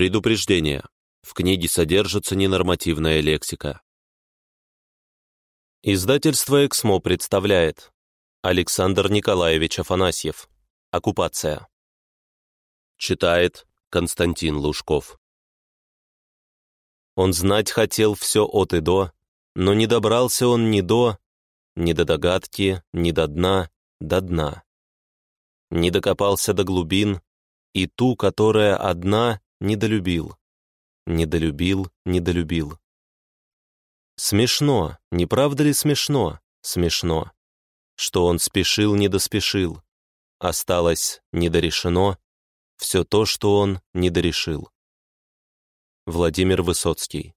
Предупреждение. В книге содержится ненормативная лексика. Издательство «Эксмо» представляет Александр Николаевич Афанасьев. Оккупация. Читает Константин Лужков. Он знать хотел все от и до, но не добрался он ни до, ни до догадки, ни до дна, до дна. Не докопался до глубин, и ту, которая одна, недолюбил. Недолюбил, недолюбил. Смешно, не правда ли смешно? Смешно. Что он спешил, не доспешил. Осталось недорешено все то, что он недорешил. Владимир Высоцкий.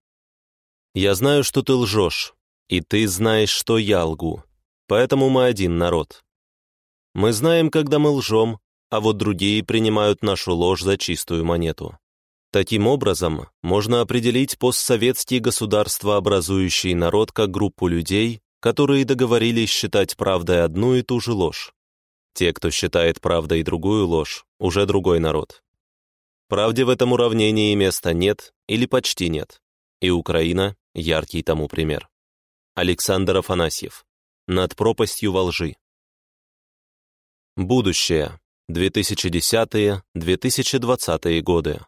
«Я знаю, что ты лжешь, и ты знаешь, что я лгу, поэтому мы один народ. Мы знаем, когда мы лжем, а вот другие принимают нашу ложь за чистую монету. Таким образом, можно определить постсоветский государствообразующий народ как группу людей, которые договорились считать правдой одну и ту же ложь. Те, кто считает правдой другую ложь, уже другой народ. Правде в этом уравнении места нет или почти нет, и Украина — яркий тому пример. Александр Афанасьев. Над пропастью во лжи. Будущее. 2010-2020 годы.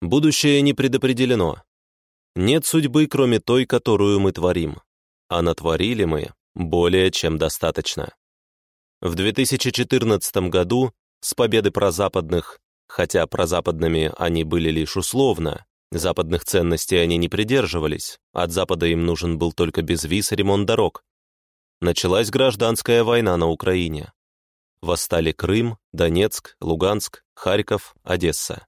Будущее не предопределено. Нет судьбы, кроме той, которую мы творим. А натворили мы более чем достаточно. В 2014 году с победы прозападных, хотя прозападными они были лишь условно, западных ценностей они не придерживались, от Запада им нужен был только безвиз и ремонт дорог, началась гражданская война на Украине. Восстали Крым, Донецк, Луганск, Харьков, Одесса.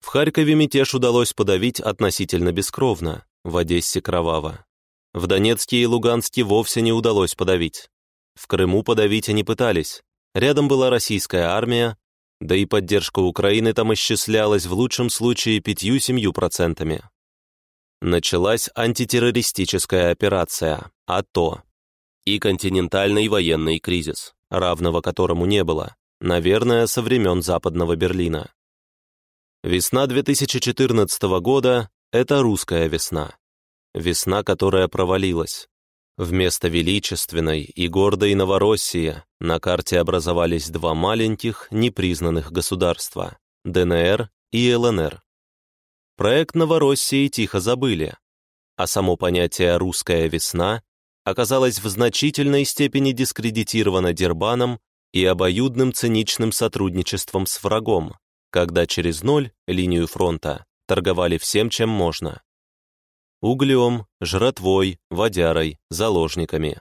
В Харькове мятеж удалось подавить относительно бескровно, в Одессе кроваво. В Донецке и Луганске вовсе не удалось подавить. В Крыму подавить они пытались. Рядом была российская армия, да и поддержка Украины там исчислялась в лучшем случае пятью-семью процентами. Началась антитеррористическая операция, АТО, и континентальный военный кризис, равного которому не было, наверное, со времен Западного Берлина. Весна 2014 года — это русская весна. Весна, которая провалилась. Вместо величественной и гордой Новороссии на карте образовались два маленьких, непризнанных государства — ДНР и ЛНР. Проект Новороссии тихо забыли, а само понятие «русская весна» оказалось в значительной степени дискредитировано Дербаном и обоюдным циничным сотрудничеством с врагом, когда через ноль, линию фронта, торговали всем, чем можно. Углем, жратвой, водярой, заложниками.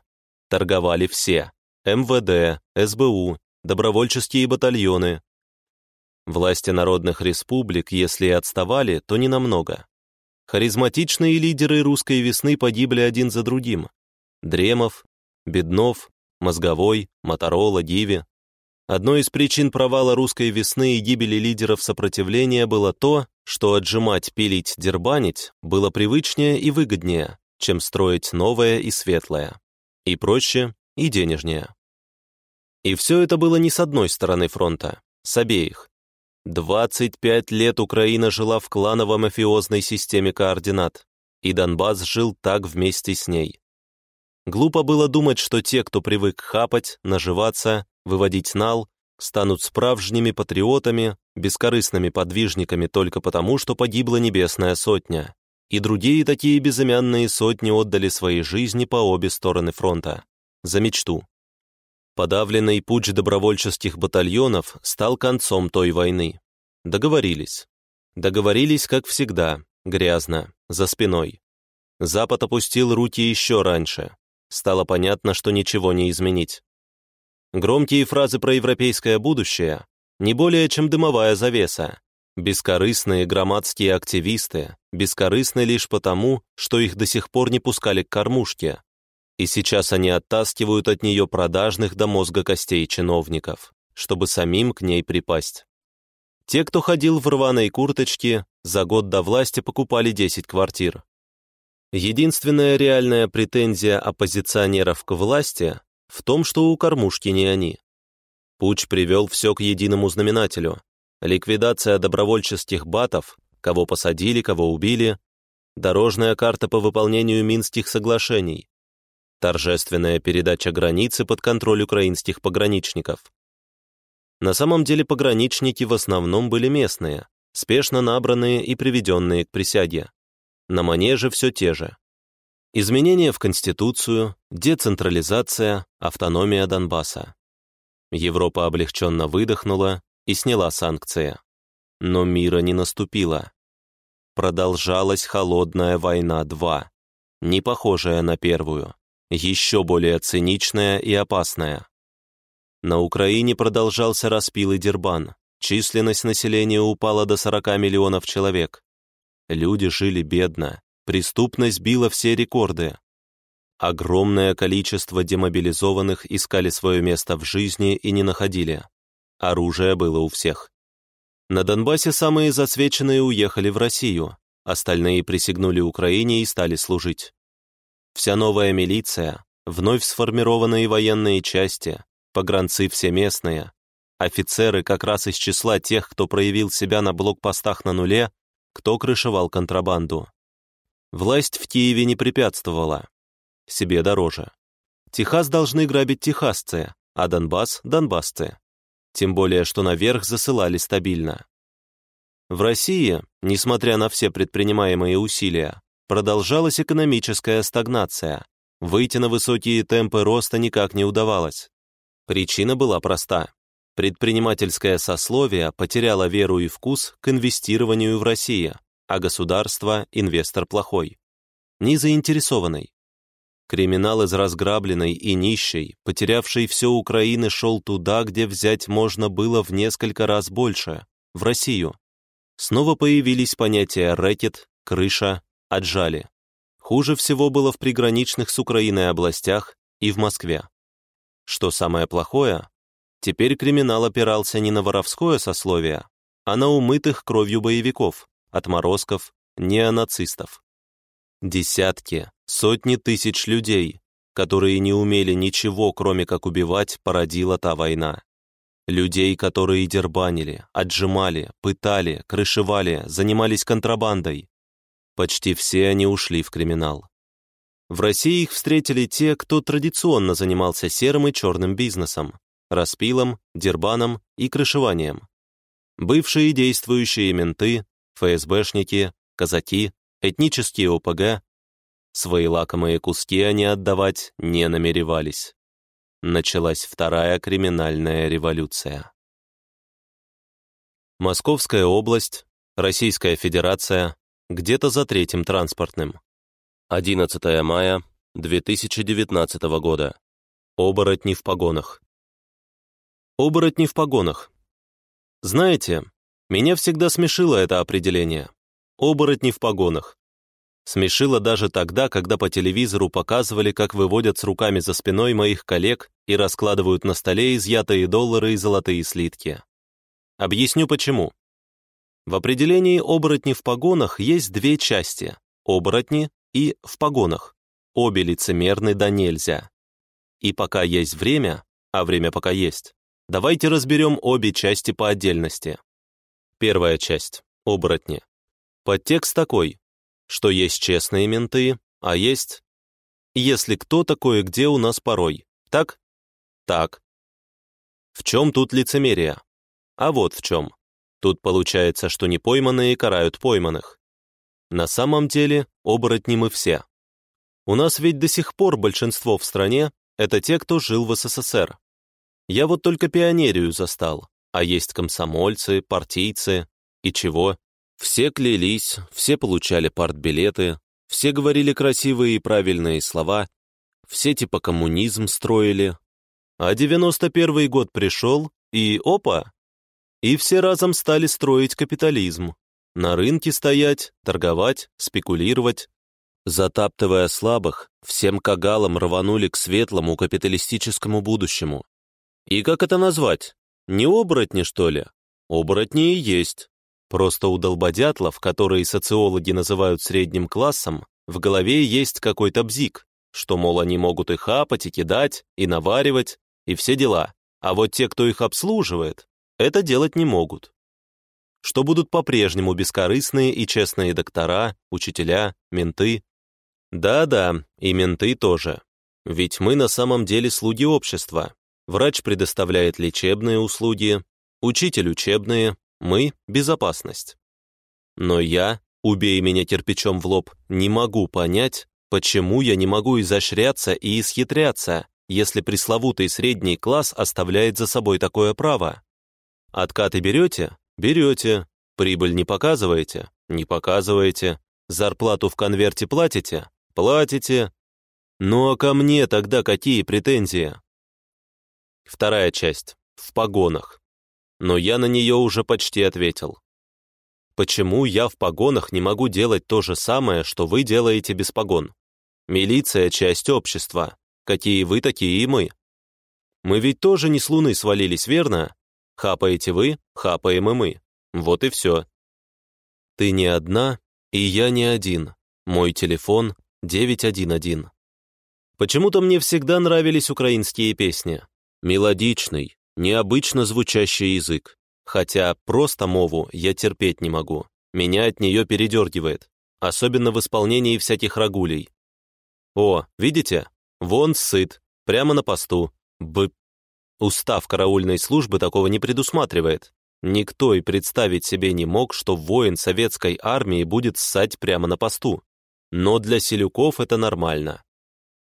Торговали все – МВД, СБУ, добровольческие батальоны. Власти народных республик, если и отставали, то не намного. Харизматичные лидеры русской весны погибли один за другим. Дремов, Беднов, Мозговой, Моторола, Диви. Одной из причин провала русской весны и гибели лидеров сопротивления было то, что отжимать, пилить, дербанить было привычнее и выгоднее, чем строить новое и светлое. И проще, и денежнее. И все это было не с одной стороны фронта, с обеих. 25 лет Украина жила в кланово-мафиозной системе координат, и Донбасс жил так вместе с ней. Глупо было думать, что те, кто привык хапать, наживаться, выводить нал, станут справжними патриотами, бескорыстными подвижниками только потому, что погибла Небесная Сотня. И другие такие безымянные сотни отдали свои жизни по обе стороны фронта. За мечту. Подавленный путь добровольческих батальонов стал концом той войны. Договорились. Договорились, как всегда, грязно, за спиной. Запад опустил руки еще раньше. Стало понятно, что ничего не изменить. Громкие фразы про европейское будущее не более чем дымовая завеса. Бескорыстные громадские активисты, бескорыстны лишь потому, что их до сих пор не пускали к кормушке. И сейчас они оттаскивают от нее продажных до мозга костей чиновников, чтобы самим к ней припасть. Те, кто ходил в рваной курточке, за год до власти покупали 10 квартир. Единственная реальная претензия оппозиционеров к власти в том, что у кормушки не они. Пуч привел все к единому знаменателю. ликвидация добровольческих батов, кого посадили, кого убили, дорожная карта по выполнению Минских соглашений, торжественная передача границы под контроль украинских пограничников. На самом деле пограничники в основном были местные, спешно набранные и приведенные к присяге. На манеже все те же. Изменения в Конституцию, децентрализация, автономия Донбасса. Европа облегченно выдохнула и сняла санкции. Но мира не наступило. Продолжалась холодная война 2, не похожая на первую, еще более циничная и опасная. На Украине продолжался распил и дербан, численность населения упала до 40 миллионов человек. Люди жили бедно, преступность била все рекорды. Огромное количество демобилизованных искали свое место в жизни и не находили. Оружие было у всех. На Донбассе самые засвеченные уехали в Россию, остальные присягнули Украине и стали служить. Вся новая милиция, вновь сформированные военные части, погранцы все местные, офицеры как раз из числа тех, кто проявил себя на блокпостах на нуле, кто крышевал контрабанду. Власть в Киеве не препятствовала. Себе дороже. Техас должны грабить техасцы, а Донбасс — донбассцы тем более что наверх засылали стабильно. В России, несмотря на все предпринимаемые усилия, продолжалась экономическая стагнация. Выйти на высокие темпы роста никак не удавалось. Причина была проста. Предпринимательское сословие потеряло веру и вкус к инвестированию в Россию, а государство – инвестор плохой. Не заинтересованный. Криминал из разграбленной и нищей, потерявшей все Украины, шел туда, где взять можно было в несколько раз больше, в Россию. Снова появились понятия «рэкет», «крыша», «отжали». Хуже всего было в приграничных с Украиной областях и в Москве. Что самое плохое, теперь криминал опирался не на воровское сословие, а на умытых кровью боевиков, отморозков, неонацистов. Десятки, сотни тысяч людей, которые не умели ничего, кроме как убивать, породила та война. Людей, которые дербанили, отжимали, пытали, крышевали, занимались контрабандой. Почти все они ушли в криминал. В России их встретили те, кто традиционно занимался серым и черным бизнесом, распилом, дербаном и крышеванием. Бывшие действующие менты, ФСБшники, казаки, этнические ОПГ, свои лакомые куски они отдавать не намеревались. Началась вторая криминальная революция. Московская область, Российская Федерация, где-то за третьим транспортным. 11 мая 2019 года. Оборотни в погонах. Оборотни в погонах. Знаете, меня всегда смешило это определение оборотни в погонах. Смешило даже тогда, когда по телевизору показывали, как выводят с руками за спиной моих коллег и раскладывают на столе изъятые доллары и золотые слитки. Объясню почему. В определении оборотни в погонах есть две части – оборотни и в погонах. Обе лицемерны да нельзя. И пока есть время, а время пока есть, давайте разберем обе части по отдельности. Первая часть – оборотни. Подтекст такой, что есть честные менты, а есть... Если кто такое где у нас порой, так? Так. В чем тут лицемерие? А вот в чем. Тут получается, что непойманные карают пойманных. На самом деле, оборотни мы все. У нас ведь до сих пор большинство в стране — это те, кто жил в СССР. Я вот только пионерию застал, а есть комсомольцы, партийцы. И чего? Все клялись, все получали партбилеты, все говорили красивые и правильные слова, все типа коммунизм строили. А 91 год пришел, и опа! И все разом стали строить капитализм. На рынке стоять, торговать, спекулировать. Затаптывая слабых, всем кагалам рванули к светлому капиталистическому будущему. И как это назвать? Не оборотни, что ли? Оборотни и есть. Просто у долбодятлов, которые социологи называют средним классом, в голове есть какой-то бзик, что, мол, они могут и хапать, и кидать, и наваривать, и все дела. А вот те, кто их обслуживает, это делать не могут. что будут по-прежнему бескорыстные и честные доктора, учителя, менты. Да-да, и менты тоже. Ведь мы на самом деле слуги общества. Врач предоставляет лечебные услуги, учитель учебные, мы — безопасность. Но я, убей меня кирпичом в лоб, не могу понять, почему я не могу изощряться и исхитряться, если пресловутый средний класс оставляет за собой такое право. Откаты берете? Берете. Прибыль не показываете? Не показываете. Зарплату в конверте платите? Платите. Ну а ко мне тогда какие претензии? Вторая часть. В погонах. Но я на нее уже почти ответил. Почему я в погонах не могу делать то же самое, что вы делаете без погон? Милиция — часть общества. Какие вы, такие и мы. Мы ведь тоже не с луны свалились, верно? Хапаете вы, хапаем и мы. Вот и все. Ты не одна, и я не один. Мой телефон 911. Почему-то мне всегда нравились украинские песни. Мелодичный, необычно звучащий язык. Хотя просто мову я терпеть не могу. Меня от нее передергивает. Особенно в исполнении всяких рагулей. О, видите? Вон сыт, прямо на посту. Б... Устав караульной службы такого не предусматривает. Никто и представить себе не мог, что воин советской армии будет ссать прямо на посту. Но для селюков это нормально.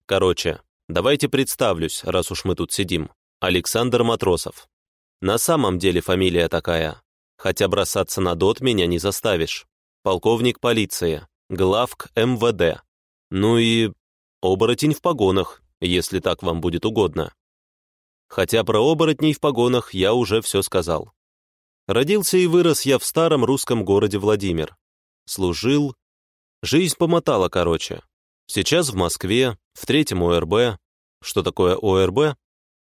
Короче, давайте представлюсь, раз уж мы тут сидим. Александр Матросов. На самом деле фамилия такая. Хотя бросаться на дот меня не заставишь. Полковник полиции, главк МВД. Ну и оборотень в погонах, если так вам будет угодно. Хотя про оборотней в погонах я уже все сказал. Родился и вырос я в старом русском городе Владимир. Служил. Жизнь помотала, короче. Сейчас в Москве, в третьем ОРБ. Что такое ОРБ?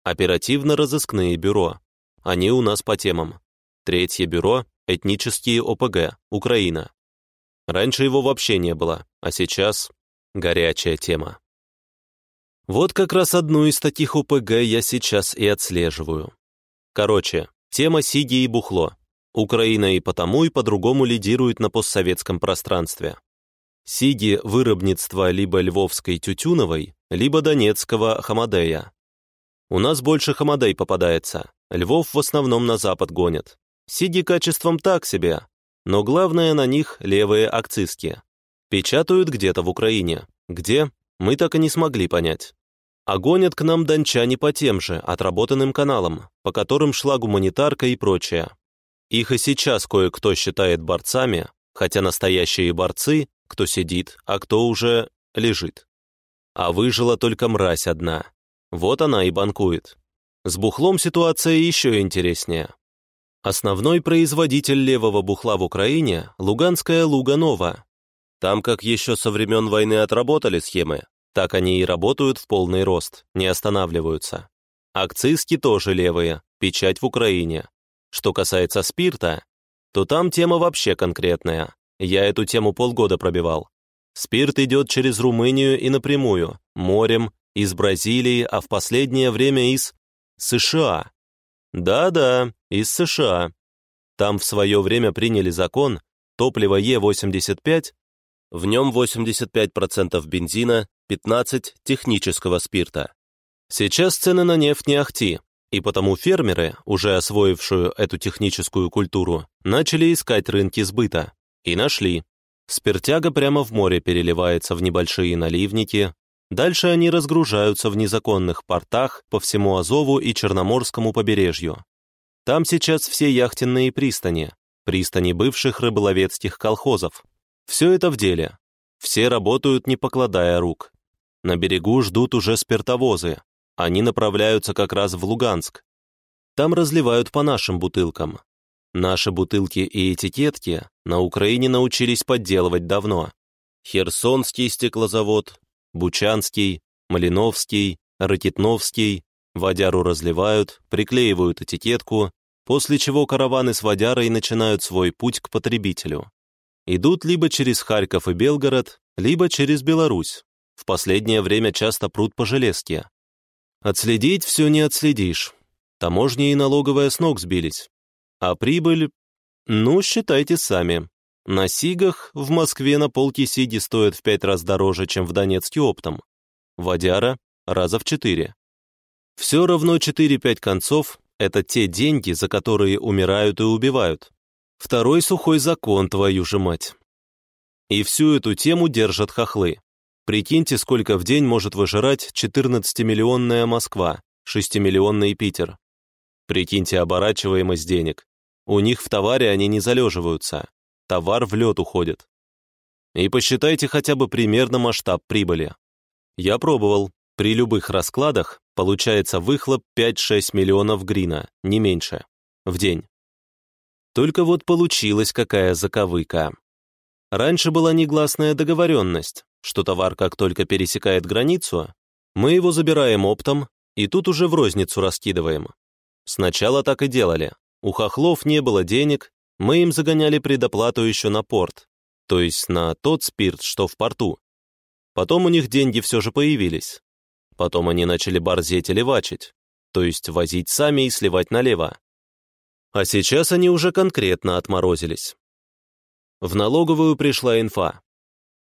Оперативно-розыскные бюро. Они у нас по темам. Третье бюро — этнические ОПГ, Украина. Раньше его вообще не было, а сейчас — горячая тема. Вот как раз одну из таких ОПГ я сейчас и отслеживаю. Короче, тема сиги и бухло. Украина и потому, и по-другому лидирует на постсоветском пространстве. Сиги — вырабництво либо львовской тютюновой, либо донецкого хамадея. У нас больше хамадей попадается, Львов в основном на запад гонят. Сиги качеством так себе, но главное на них левые акцизки. Печатают где-то в Украине. Где? Мы так и не смогли понять. А гонят к нам дончане по тем же, отработанным каналам, по которым шла гуманитарка и прочее. Их и сейчас кое-кто считает борцами, хотя настоящие борцы, кто сидит, а кто уже лежит. А выжила только мразь одна. Вот она и банкует. С бухлом ситуация еще интереснее. Основной производитель левого бухла в Украине – Луганская Луганова. Там как еще со времен войны отработали схемы, так они и работают в полный рост, не останавливаются. Акцизки тоже левые, печать в Украине. Что касается спирта, то там тема вообще конкретная. Я эту тему полгода пробивал. Спирт идет через Румынию и напрямую, морем, из Бразилии, а в последнее время из США. Да-да, из США. Там в свое время приняли закон, топливо Е85, в нем 85% бензина, 15% технического спирта. Сейчас цены на нефть не ахти, и потому фермеры, уже освоившую эту техническую культуру, начали искать рынки сбыта. И нашли. Спиртяга прямо в море переливается в небольшие наливники, Дальше они разгружаются в незаконных портах по всему Азову и Черноморскому побережью. Там сейчас все яхтенные пристани, пристани бывших рыболовецких колхозов. Все это в деле. Все работают, не покладая рук. На берегу ждут уже спиртовозы. Они направляются как раз в Луганск. Там разливают по нашим бутылкам. Наши бутылки и этикетки на Украине научились подделывать давно. Херсонский стеклозавод, Бучанский, Малиновский, Ракитновский, водяру разливают, приклеивают этикетку, после чего караваны с водярой начинают свой путь к потребителю. Идут либо через Харьков и Белгород, либо через Беларусь. В последнее время часто прут по железке. Отследить все не отследишь. Таможня и налоговая с ног сбились. А прибыль... Ну, считайте сами. На Сигах в Москве на полке Сиги стоят в пять раз дороже, чем в Донецке оптом. Водяра — раза в четыре. Все равно 4-5 концов — это те деньги, за которые умирают и убивают. Второй сухой закон, твою же мать. И всю эту тему держат хохлы. Прикиньте, сколько в день может выжирать 14-миллионная Москва, 6-миллионный Питер. Прикиньте оборачиваемость денег. У них в товаре они не залеживаются. Товар в лед уходит. И посчитайте хотя бы примерно масштаб прибыли. Я пробовал. При любых раскладах получается выхлоп 5-6 миллионов грина, не меньше, в день. Только вот получилась какая заковыка. Раньше была негласная договоренность, что товар как только пересекает границу, мы его забираем оптом и тут уже в розницу раскидываем. Сначала так и делали. У хохлов не было денег, мы им загоняли предоплату еще на порт, то есть на тот спирт, что в порту. Потом у них деньги все же появились. Потом они начали борзеть и левачить, то есть возить сами и сливать налево. А сейчас они уже конкретно отморозились. В налоговую пришла инфа.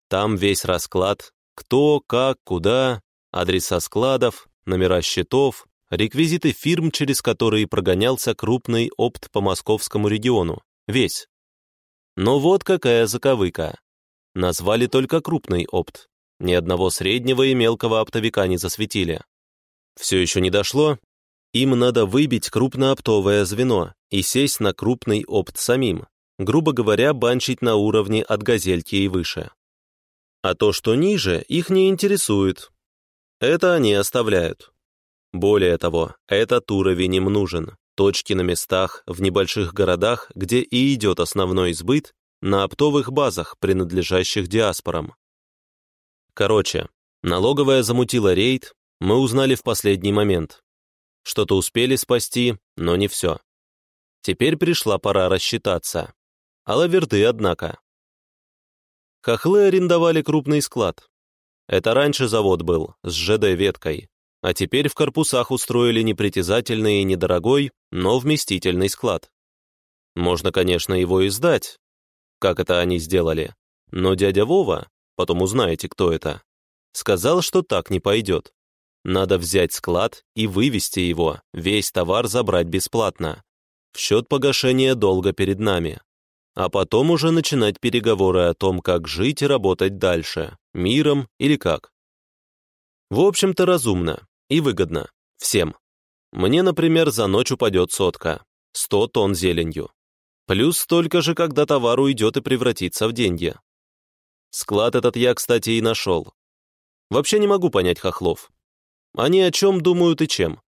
Там весь расклад, кто, как, куда, адреса складов, номера счетов, реквизиты фирм, через которые прогонялся крупный опт по московскому региону. Весь. Но вот какая заковыка. Назвали только крупный опт. Ни одного среднего и мелкого оптовика не засветили. Все еще не дошло, им надо выбить крупнооптовое звено и сесть на крупный опт самим, грубо говоря, банчить на уровне от газельки и выше. А то, что ниже, их не интересует. Это они оставляют. Более того, этот уровень им нужен. Точки на местах, в небольших городах, где и идет основной сбыт, на оптовых базах, принадлежащих диаспорам. Короче, налоговая замутила рейд, мы узнали в последний момент. Что-то успели спасти, но не все. Теперь пришла пора рассчитаться. А лаверды, однако. Хохлы арендовали крупный склад. Это раньше завод был, с ЖД-веткой, а теперь в корпусах устроили непритязательный и недорогой, но вместительный склад. Можно, конечно, его и сдать, как это они сделали, но дядя Вова, потом узнаете, кто это, сказал, что так не пойдет. Надо взять склад и вывести его, весь товар забрать бесплатно. В счет погашения долга перед нами. А потом уже начинать переговоры о том, как жить и работать дальше, миром или как. В общем-то, разумно и выгодно. Всем. Мне, например, за ночь упадет сотка. 100 тонн зеленью. Плюс столько же, когда товар уйдет и превратится в деньги. Склад этот я, кстати, и нашел. Вообще не могу понять хохлов. Они о чем думают и чем?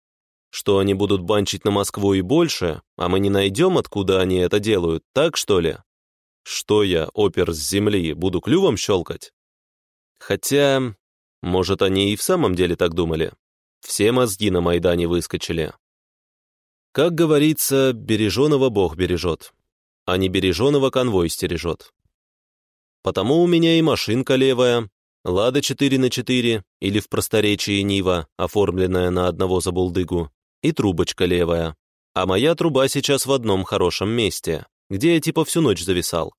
Что они будут банчить на Москву и больше, а мы не найдем, откуда они это делают, так что ли? Что я, опер с земли, буду клювом щелкать? Хотя, может, они и в самом деле так думали. Все мозги на Майдане выскочили. Как говорится, береженого Бог бережет, а не береженого конвой стережет. Потому у меня и машинка левая, Лада 4 на 4 или в просторечии Нива, оформленная на одного забулдыгу, и трубочка левая. А моя труба сейчас в одном хорошем месте, где я типа всю ночь зависал.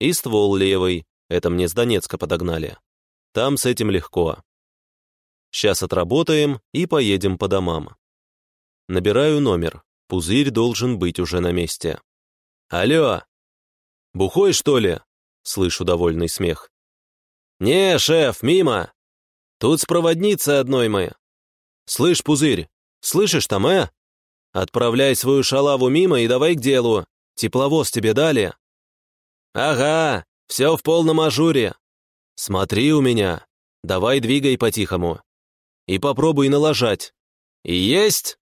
И ствол левый, это мне с Донецка подогнали. Там с этим легко. Сейчас отработаем и поедем по домам. Набираю номер. Пузырь должен быть уже на месте. «Алло! Бухой, что ли?» Слышу довольный смех. «Не, шеф, мимо! Тут с проводницей одной мы. Слышь, пузырь, слышишь там, э? Отправляй свою шалаву мимо и давай к делу. Тепловоз тебе дали?» «Ага, все в полном ажуре. Смотри у меня. Давай двигай по-тихому. И попробуй налажать. Есть!»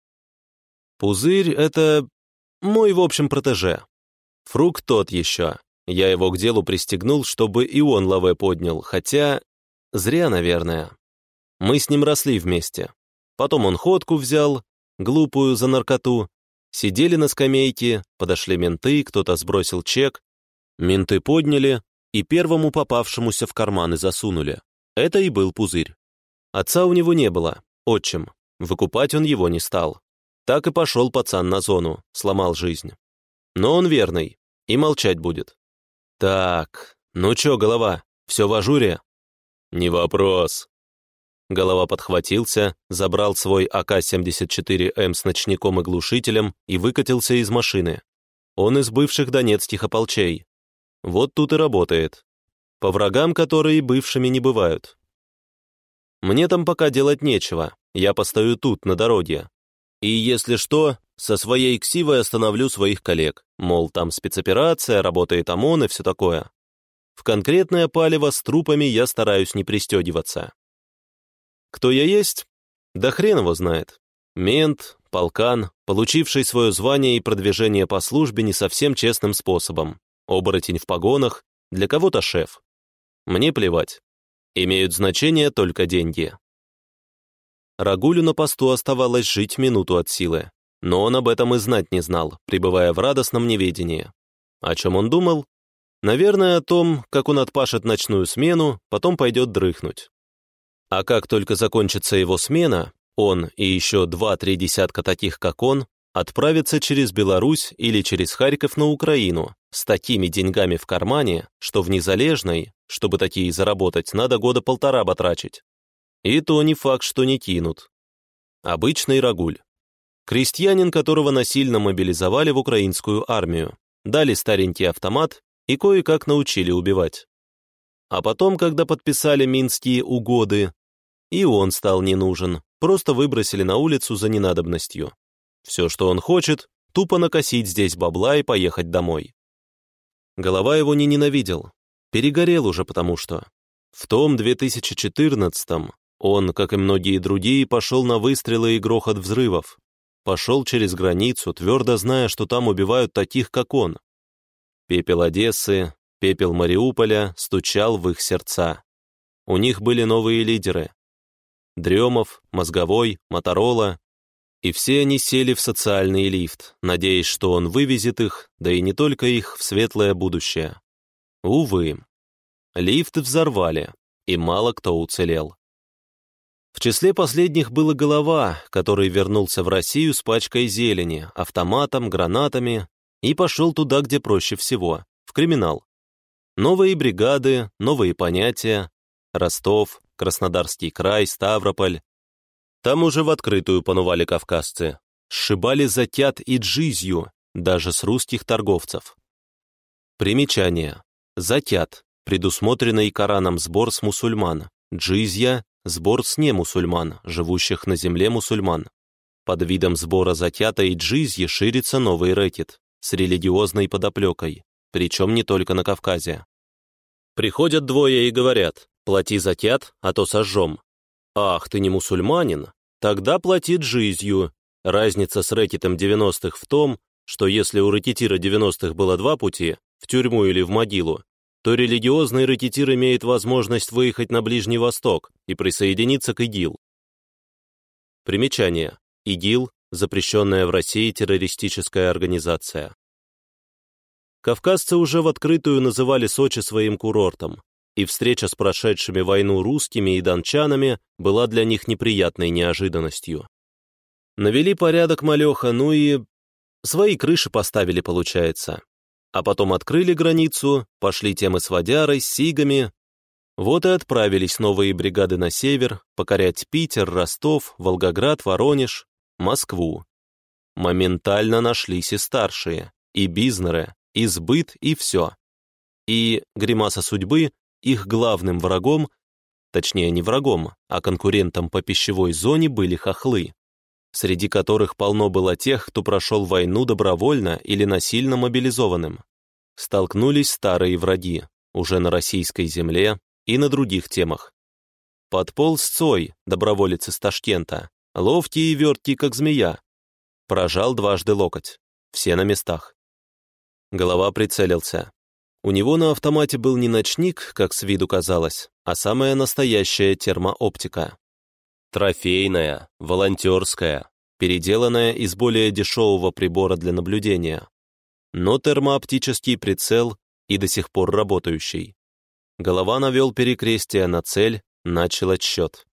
Пузырь — это мой, в общем, протеже. Фрукт тот еще. Я его к делу пристегнул, чтобы и он лаве поднял, хотя... Зря, наверное. Мы с ним росли вместе. Потом он ходку взял, глупую за наркоту. Сидели на скамейке, подошли менты, кто-то сбросил чек. Менты подняли и первому попавшемуся в карманы засунули. Это и был пузырь. Отца у него не было, отчим. Выкупать он его не стал. Так и пошел пацан на зону, сломал жизнь. Но он верный, и молчать будет. Так, ну чё, голова, все в ажуре? Не вопрос. Голова подхватился, забрал свой АК-74М с ночником и глушителем и выкатился из машины. Он из бывших донецких ополчей. Вот тут и работает. По врагам, которые бывшими не бывают. Мне там пока делать нечего, я постою тут, на дороге. И если что, со своей ксивой остановлю своих коллег. Мол, там спецоперация, работает ОМОН и все такое. В конкретное палево с трупами я стараюсь не пристегиваться. Кто я есть? Да хрен его знает. Мент, полкан, получивший свое звание и продвижение по службе не совсем честным способом. Оборотень в погонах, для кого-то шеф. Мне плевать. Имеют значение только деньги. Рагулю на посту оставалось жить минуту от силы, но он об этом и знать не знал, пребывая в радостном неведении. О чем он думал? Наверное, о том, как он отпашет ночную смену, потом пойдет дрыхнуть. А как только закончится его смена, он и еще два-три десятка таких, как он, отправятся через Беларусь или через Харьков на Украину с такими деньгами в кармане, что в Незалежной, чтобы такие заработать, надо года полтора батрачить. И то не факт, что не кинут. Обычный рагуль. Крестьянин, которого насильно мобилизовали в украинскую армию, дали старенький автомат и кое-как научили убивать. А потом, когда подписали Минские угоды, и он стал не нужен, просто выбросили на улицу за ненадобностью. Все, что он хочет, тупо накосить здесь бабла и поехать домой. Голова его не ненавидел, перегорел уже потому что. В том 2014-м он, как и многие другие, пошел на выстрелы и грохот взрывов. Пошел через границу, твердо зная, что там убивают таких, как он. Пепел Одессы, пепел Мариуполя стучал в их сердца. У них были новые лидеры. Дремов, Мозговой, Моторола. И все они сели в социальный лифт, надеясь, что он вывезет их, да и не только их, в светлое будущее. Увы. Лифт взорвали, и мало кто уцелел. В числе последних была голова, который вернулся в Россию с пачкой зелени, автоматом, гранатами и пошел туда, где проще всего, в криминал. Новые бригады, новые понятия. Ростов, Краснодарский край, Ставрополь. Там уже в открытую панували кавказцы. Сшибали затят и джизью, даже с русских торговцев. Примечание. Затят. Предусмотренный Кораном сбор с мусульман. Джизья – сбор с немусульман, живущих на земле мусульман. Под видом сбора затята и джизьи ширится новый рэкет с религиозной подоплекой, причем не только на Кавказе. Приходят двое и говорят, плати затят, а то сожжем. Ах, ты не мусульманин? Тогда плати джизью. Разница с рэкетом 90-х в том, что если у рэкетира 90-х было два пути, в тюрьму или в могилу, то религиозный рэкетир имеет возможность выехать на Ближний Восток и присоединиться к ИГИЛ. Примечание. ИГИЛ запрещенная в России террористическая организация. Кавказцы уже в открытую называли Сочи своим курортом, и встреча с прошедшими войну русскими и дончанами была для них неприятной неожиданностью. Навели порядок малеха, ну и... Свои крыши поставили, получается. А потом открыли границу, пошли темы с водярой, с сигами. Вот и отправились новые бригады на север, покорять Питер, Ростов, Волгоград, Воронеж, Москву. Моментально нашлись и старшие, и бизнеры, и сбыт, и все. И гримаса судьбы, их главным врагом, точнее не врагом, а конкурентом по пищевой зоне были хохлы, среди которых полно было тех, кто прошел войну добровольно или насильно мобилизованным. Столкнулись старые враги, уже на российской земле и на других темах. Подполз Цой, доброволец из Ташкента, ловкий и верткий, как змея. Прожал дважды локоть. Все на местах. Голова прицелился. У него на автомате был не ночник, как с виду казалось, а самая настоящая термооптика. Трофейная, волонтерская, переделанная из более дешевого прибора для наблюдения. Но термооптический прицел и до сих пор работающий. Голова навел перекрестие на цель, начал отсчет.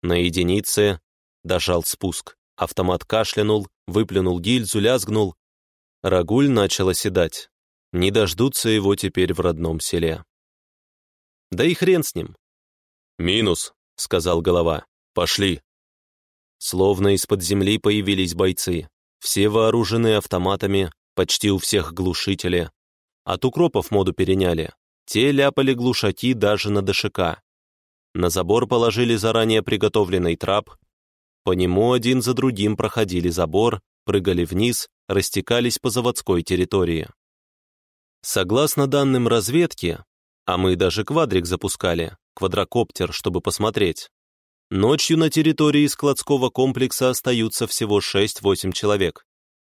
На единице Дожал спуск. Автомат кашлянул, выплюнул гильзу, лязгнул. Рагуль начал оседать. Не дождутся его теперь в родном селе. Да и хрен с ним. «Минус», — сказал голова. «Пошли». Словно из-под земли появились бойцы. Все вооружены автоматами, почти у всех глушители. От укропов моду переняли. Те ляпали глушаки даже на ДШК. На забор положили заранее приготовленный трап. По нему один за другим проходили забор, прыгали вниз, растекались по заводской территории. Согласно данным разведки, а мы даже квадрик запускали, квадрокоптер, чтобы посмотреть, ночью на территории складского комплекса остаются всего 6-8 человек.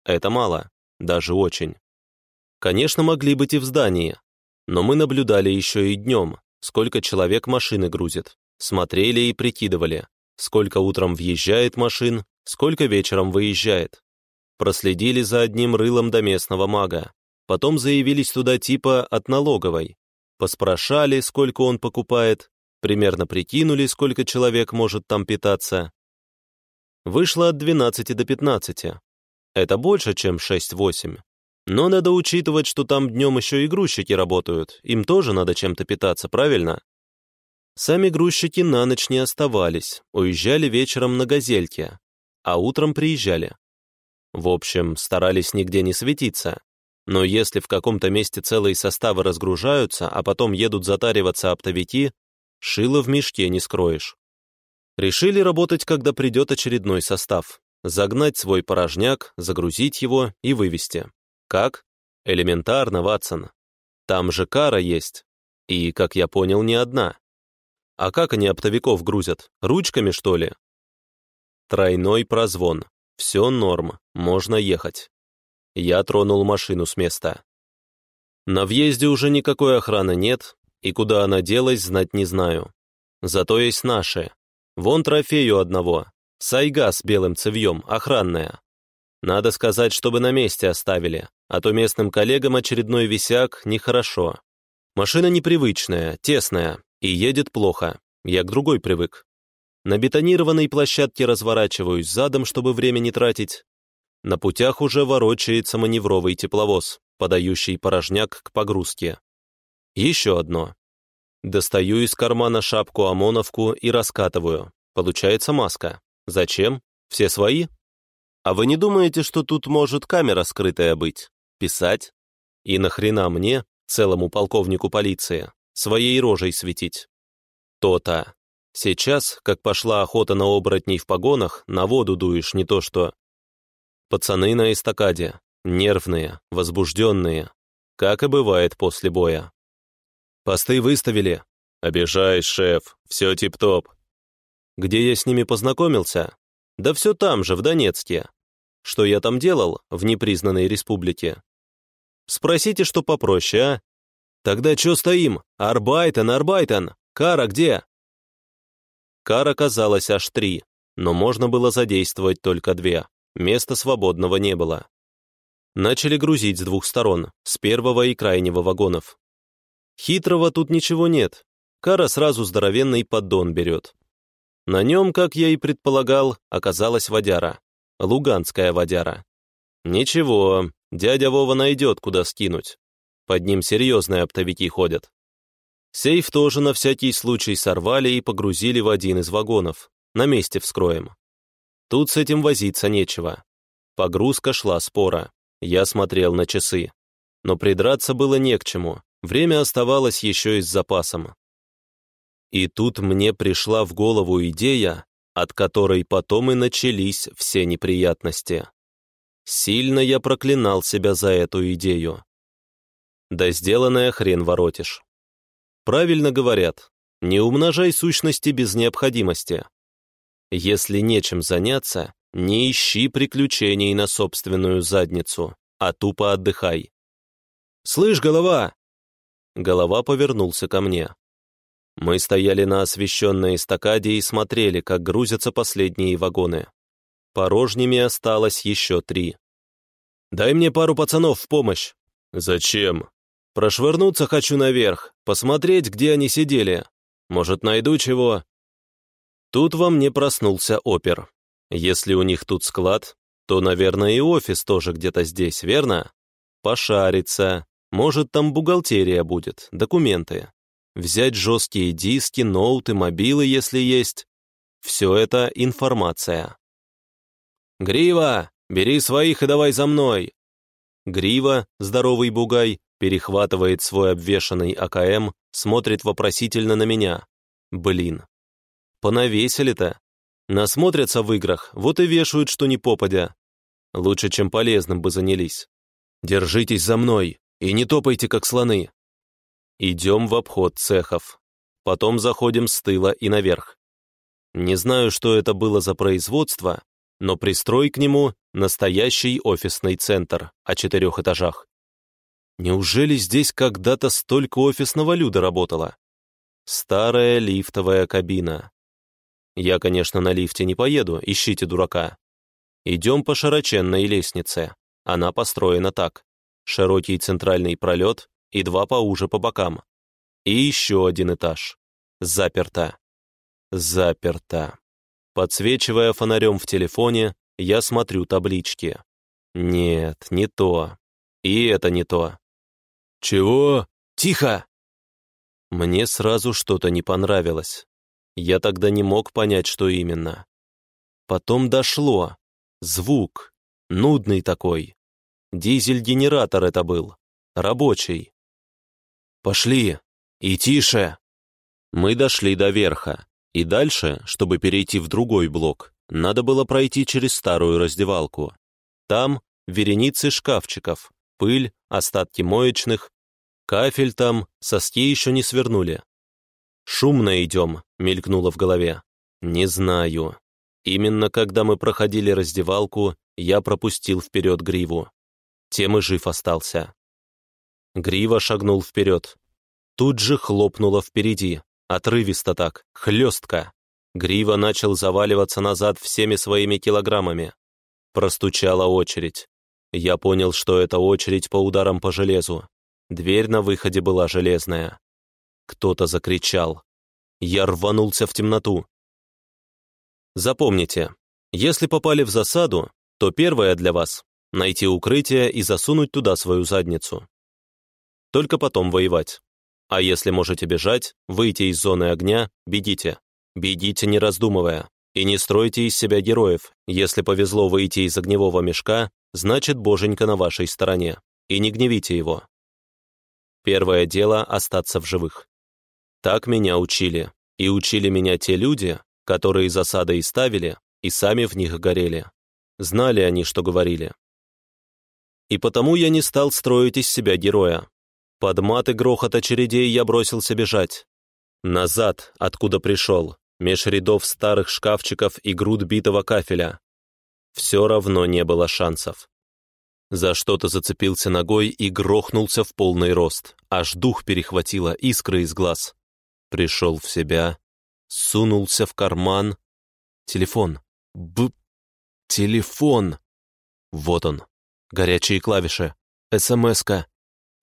Это мало, даже очень. Конечно, могли быть и в здании, но мы наблюдали еще и днем, сколько человек машины грузит, смотрели и прикидывали, сколько утром въезжает машин, сколько вечером выезжает. Проследили за одним рылом до местного мага, Потом заявились туда типа от налоговой. Поспрашали, сколько он покупает, примерно прикинули, сколько человек может там питаться. Вышло от 12 до 15. Это больше, чем 6-8. Но надо учитывать, что там днем еще и грузчики работают, им тоже надо чем-то питаться, правильно? Сами грузчики на ночь не оставались, уезжали вечером на газельке, а утром приезжали. В общем, старались нигде не светиться. Но если в каком-то месте целые составы разгружаются, а потом едут затариваться оптовики, шило в мешке не скроешь. Решили работать, когда придет очередной состав. Загнать свой порожняк, загрузить его и вывести. Как? Элементарно, Ватсон. Там же кара есть. И, как я понял, не одна. А как они оптовиков грузят? Ручками, что ли? Тройной прозвон. Все норм, можно ехать. Я тронул машину с места. На въезде уже никакой охраны нет, и куда она делась, знать не знаю. Зато есть наши. Вон трофею одного. Сайга с белым цевьем, охранная. Надо сказать, чтобы на месте оставили, а то местным коллегам очередной висяк нехорошо. Машина непривычная, тесная, и едет плохо. Я к другой привык. На бетонированной площадке разворачиваюсь задом, чтобы время не тратить, на путях уже ворочается маневровый тепловоз, подающий порожняк к погрузке. Еще одно. Достаю из кармана шапку-ОМОНовку и раскатываю. Получается маска. Зачем? Все свои? А вы не думаете, что тут может камера скрытая быть? Писать? И нахрена мне, целому полковнику полиции, своей рожей светить? То-то. Сейчас, как пошла охота на оборотней в погонах, на воду дуешь не то что Пацаны на эстакаде, нервные, возбужденные, как и бывает после боя. Посты выставили. Обижаешь, шеф, все тип-топ. Где я с ними познакомился? Да все там же, в Донецке. Что я там делал, в непризнанной республике? Спросите, что попроще, а? Тогда что стоим? Арбайтен, Арбайтен! Кара где? Кар оказалось аж три, но можно было задействовать только две. Места свободного не было. Начали грузить с двух сторон, с первого и крайнего вагонов. Хитрого тут ничего нет. Кара сразу здоровенный поддон берет. На нем, как я и предполагал, оказалась водяра. Луганская водяра. Ничего, дядя Вова найдет, куда скинуть. Под ним серьезные оптовики ходят. Сейф тоже на всякий случай сорвали и погрузили в один из вагонов. На месте вскроем. Тут с этим возиться нечего. Погрузка шла спора. Я смотрел на часы. Но придраться было не к чему. Время оставалось еще и с запасом. И тут мне пришла в голову идея, от которой потом и начались все неприятности. Сильно я проклинал себя за эту идею. Да сделанное хрен воротишь. Правильно говорят, не умножай сущности без необходимости. Если нечем заняться, не ищи приключений на собственную задницу, а тупо отдыхай. «Слышь, голова!» Голова повернулся ко мне. Мы стояли на освещенной эстакаде и смотрели, как грузятся последние вагоны. Порожними осталось еще три. «Дай мне пару пацанов в помощь». «Зачем?» «Прошвырнуться хочу наверх, посмотреть, где они сидели. Может, найду чего?» Тут во мне проснулся опер. Если у них тут склад, то, наверное, и офис тоже где-то здесь, верно? Пошариться. Может, там бухгалтерия будет, документы. Взять жесткие диски, ноуты, мобилы, если есть. Все это информация. «Грива, бери своих и давай за мной!» Грива, здоровый бугай, перехватывает свой обвешанный АКМ, смотрит вопросительно на меня. Блин. Понавесили-то. Насмотрятся в играх, вот и вешают, что не попадя. Лучше, чем полезным бы занялись. Держитесь за мной и не топайте, как слоны. Идем в обход цехов. Потом заходим с тыла и наверх. Не знаю, что это было за производство, но пристрой к нему настоящий офисный центр о четырех этажах. Неужели здесь когда-то столько офисного люда работало? Старая лифтовая кабина. Я, конечно, на лифте не поеду, ищите дурака. Идем по широченной лестнице. Она построена так. Широкий центральный пролет и два поуже по бокам. И еще один этаж. Заперто. Заперто. Подсвечивая фонарем в телефоне, я смотрю таблички. Нет, не то. И это не то. «Чего? Тихо!» Мне сразу что-то не понравилось. Я тогда не мог понять, что именно. Потом дошло. Звук. Нудный такой. Дизель-генератор это был. Рабочий. «Пошли! И тише!» Мы дошли до верха. И дальше, чтобы перейти в другой блок, надо было пройти через старую раздевалку. Там вереницы шкафчиков, пыль, остатки моечных. Кафель там, соски еще не свернули. «Шумно идем», — мелькнуло в голове. «Не знаю. Именно когда мы проходили раздевалку, я пропустил вперед гриву. Тем и жив остался». Грива шагнул вперед. Тут же хлопнуло впереди, отрывисто так, хлестко. Грива начал заваливаться назад всеми своими килограммами. Простучала очередь. Я понял, что это очередь по ударам по железу. Дверь на выходе была железная. Кто-то закричал. Я рванулся в темноту. Запомните, если попали в засаду, то первое для вас — найти укрытие и засунуть туда свою задницу. Только потом воевать. А если можете бежать, выйти из зоны огня, бегите. Бегите, не раздумывая. И не стройте из себя героев. Если повезло выйти из огневого мешка, значит, боженька на вашей стороне. И не гневите его. Первое дело — остаться в живых. Так меня учили. И учили меня те люди, которые засады и ставили, и сами в них горели. Знали они, что говорили. И потому я не стал строить из себя героя. Под мат и грохот очередей я бросился бежать. Назад, откуда пришел, меж рядов старых шкафчиков и груд битого кафеля. Все равно не было шансов. За что-то зацепился ногой и грохнулся в полный рост, аж дух перехватило искры из глаз. Пришел в себя, сунулся в карман. Телефон. Б... Телефон. Вот он. Горячие клавиши. СМС-ка.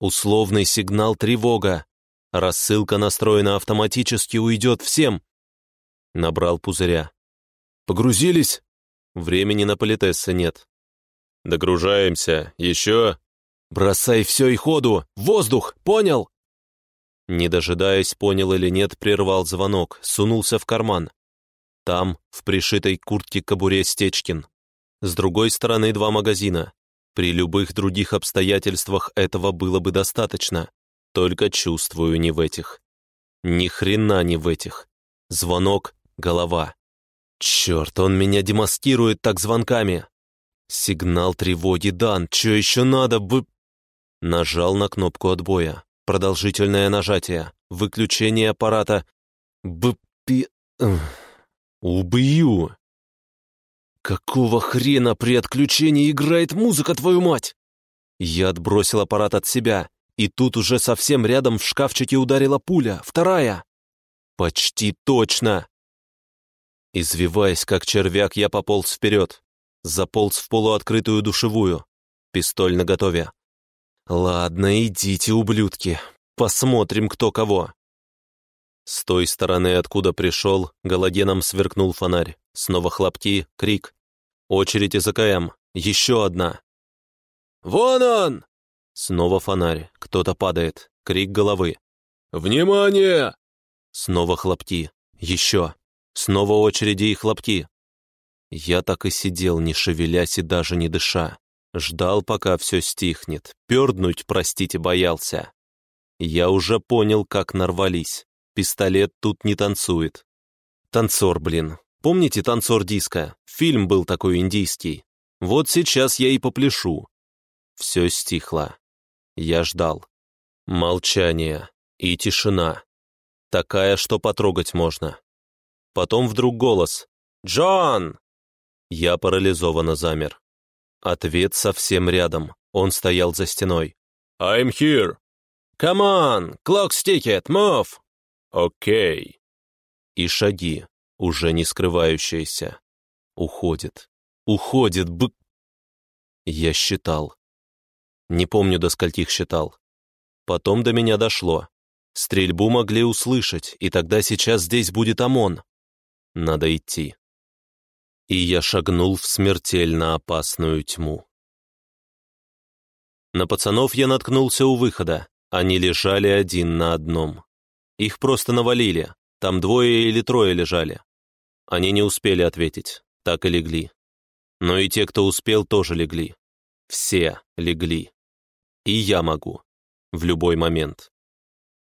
Условный сигнал тревога. Рассылка настроена автоматически, уйдет всем. Набрал пузыря. Погрузились? Времени на политесса нет. Догружаемся. Еще? Бросай все и ходу. Воздух, понял? Не дожидаясь, понял или нет, прервал звонок, сунулся в карман. Там, в пришитой куртке кобуре Стечкин. С другой стороны два магазина. При любых других обстоятельствах этого было бы достаточно. Только чувствую не в этих. Ни хрена не в этих. Звонок — голова. Черт, он меня демаскирует так звонками. Сигнал тревоги дан, что еще надо бы... Нажал на кнопку отбоя. Продолжительное нажатие. Выключение аппарата. Б-пи... Убью! «Какого хрена при отключении играет музыка, твою мать?» Я отбросил аппарат от себя, и тут уже совсем рядом в шкафчике ударила пуля, вторая. «Почти точно!» Извиваясь, как червяк, я пополз вперед. Заполз в полуоткрытую душевую. Пистоль наготове. «Ладно, идите, ублюдки. Посмотрим, кто кого». С той стороны, откуда пришел, галогеном сверкнул фонарь. Снова хлопки, крик. Очередь из АКМ. Еще одна. «Вон он!» Снова фонарь, кто-то падает, крик головы. «Внимание!» Снова хлопки, еще. Снова очереди и хлопки. Я так и сидел, не шевелясь и даже не дыша. Ждал, пока все стихнет. Перднуть, простите, боялся. Я уже понял, как нарвались. Пистолет тут не танцует. Танцор, блин. Помните танцор диска? Фильм был такой индийский. Вот сейчас я и попляшу. Все стихло. Я ждал. Молчание и тишина. Такая, что потрогать можно. Потом вдруг голос. «Джон!» Я парализованно замер. Ответ совсем рядом. Он стоял за стеной. «I'm here!» «Come on! Clock's ticket! Move!» «Окей!» И шаги, уже не скрывающиеся. Уходит. Уходит, б... Я считал. Не помню, до скольких считал. Потом до меня дошло. Стрельбу могли услышать, и тогда сейчас здесь будет ОМОН. Надо идти и я шагнул в смертельно опасную тьму. На пацанов я наткнулся у выхода. Они лежали один на одном. Их просто навалили. Там двое или трое лежали. Они не успели ответить. Так и легли. Но и те, кто успел, тоже легли. Все легли. И я могу. В любой момент.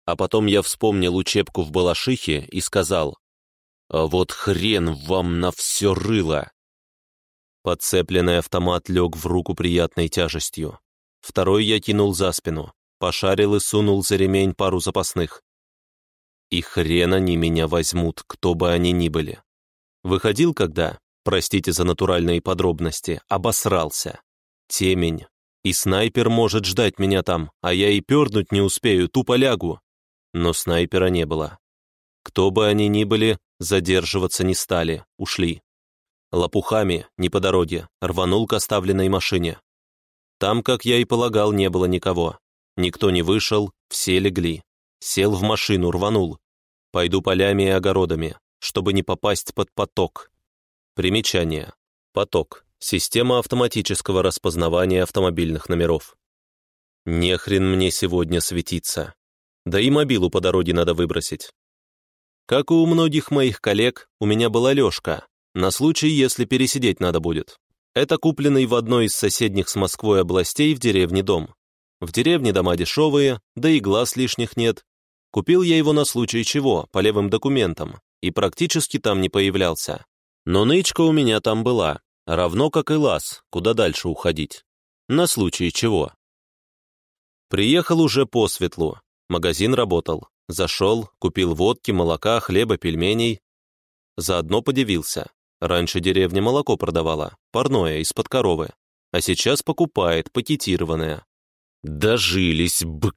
А потом я вспомнил учебку в Балашихе и сказал, а вот хрен вам на все рыло!» Подцепленный автомат лег в руку приятной тяжестью. Второй я кинул за спину, пошарил и сунул за ремень пару запасных. И хрен они меня возьмут, кто бы они ни были. Выходил когда, простите за натуральные подробности, обосрался. Темень. И снайпер может ждать меня там, а я и пернуть не успею, тупо лягу. Но снайпера не было. Кто бы они ни были, задерживаться не стали, ушли. Лопухами, не по дороге, рванул к оставленной машине. Там, как я и полагал, не было никого. Никто не вышел, все легли. Сел в машину, рванул. Пойду полями и огородами, чтобы не попасть под поток. Примечание. Поток. Система автоматического распознавания автомобильных номеров. Нехрен мне сегодня светиться. Да и мобилу по дороге надо выбросить. Как и у многих моих коллег, у меня была лёжка, на случай, если пересидеть надо будет. Это купленный в одной из соседних с Москвой областей в деревне дом. В деревне дома дешевые, да и глаз лишних нет. Купил я его на случай чего, по левым документам, и практически там не появлялся. Но нычка у меня там была, равно как и лаз, куда дальше уходить. На случай чего. Приехал уже по светлу, магазин работал. Зашел, купил водки, молока, хлеба, пельменей. Заодно подивился. Раньше деревня молоко продавала, парное, из-под коровы. А сейчас покупает, пакетированное. Дожились, б...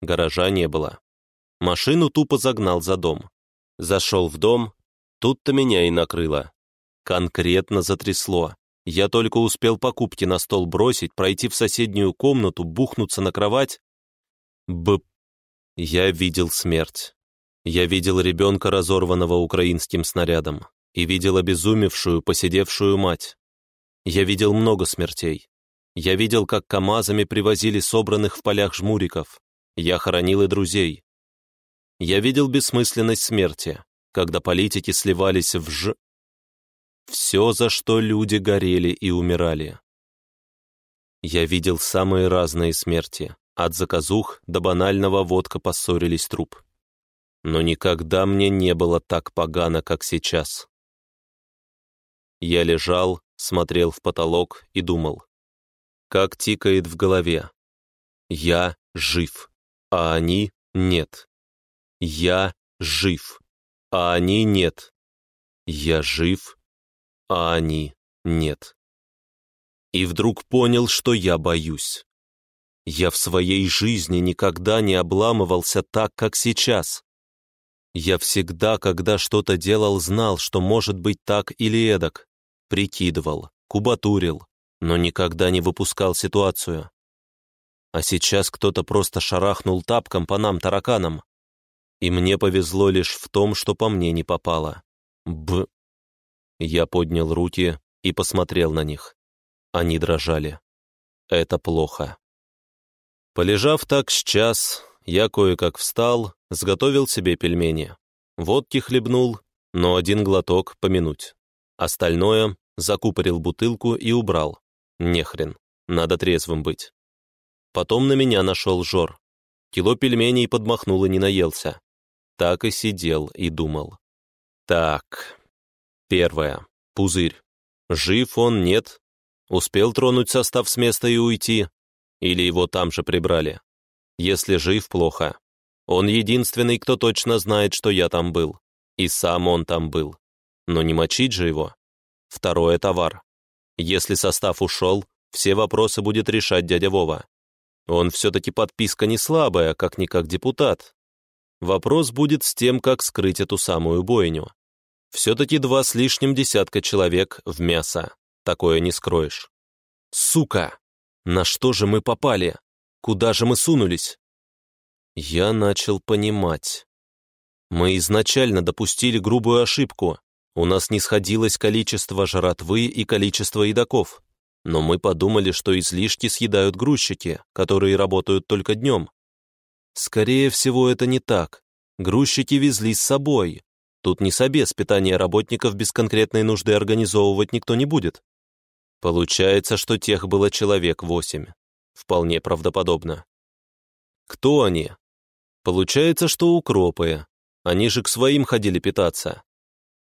Гаража не было. Машину тупо загнал за дом. Зашел в дом, тут-то меня и накрыло. Конкретно затрясло. Я только успел покупки на стол бросить, пройти в соседнюю комнату, бухнуться на кровать. Б... Я видел смерть. Я видел ребенка, разорванного украинским снарядом, и видел обезумевшую, посидевшую мать. Я видел много смертей. Я видел, как КАМАЗами привозили собранных в полях жмуриков. Я хоронил и друзей. Я видел бессмысленность смерти, когда политики сливались в ж... Все, за что люди горели и умирали. Я видел самые разные смерти, от заказух до банального водка поссорились труп. Но никогда мне не было так погано, как сейчас. Я лежал, смотрел в потолок и думал. Как тикает в голове. Я жив, а они нет. Я жив, а они нет. Я жив, а они нет. И вдруг понял, что я боюсь. Я в своей жизни никогда не обламывался так, как сейчас. Я всегда, когда что-то делал, знал, что может быть так или эдак. Прикидывал, кубатурил, но никогда не выпускал ситуацию. А сейчас кто-то просто шарахнул тапком по нам, тараканам. И мне повезло лишь в том, что по мне не попало. Б. Я поднял руки и посмотрел на них. Они дрожали. Это плохо. Полежав так с час, я кое-как встал, сготовил себе пельмени. Водки хлебнул, но один глоток помянуть. Остальное закупорил бутылку и убрал. Нехрен, надо трезвым быть. Потом на меня нашел Жор. Кило пельменей подмахнул и не наелся. Так и сидел и думал. Так, первое. Пузырь. Жив он, нет? Успел тронуть состав с места и уйти? Или его там же прибрали? Если жив, плохо. Он единственный, кто точно знает, что я там был. И сам он там был. Но не мочить же его. Второе — товар. Если состав ушел, все вопросы будет решать дядя Вова. Он все-таки подписка не слабая, как-никак депутат. Вопрос будет с тем, как скрыть эту самую бойню. Все-таки два с лишним десятка человек в мясо. Такое не скроешь. Сука! На что же мы попали? Куда же мы сунулись? Я начал понимать. Мы изначально допустили грубую ошибку. У нас не сходилось количество жратвы и количество едоков. Но мы подумали, что излишки съедают грузчики, которые работают только днем. Скорее всего, это не так. Грузчики везли с собой, Тут не собес питания работников без конкретной нужды организовывать никто не будет. Получается, что тех было человек восемь. Вполне правдоподобно. Кто они? Получается, что укропы. Они же к своим ходили питаться.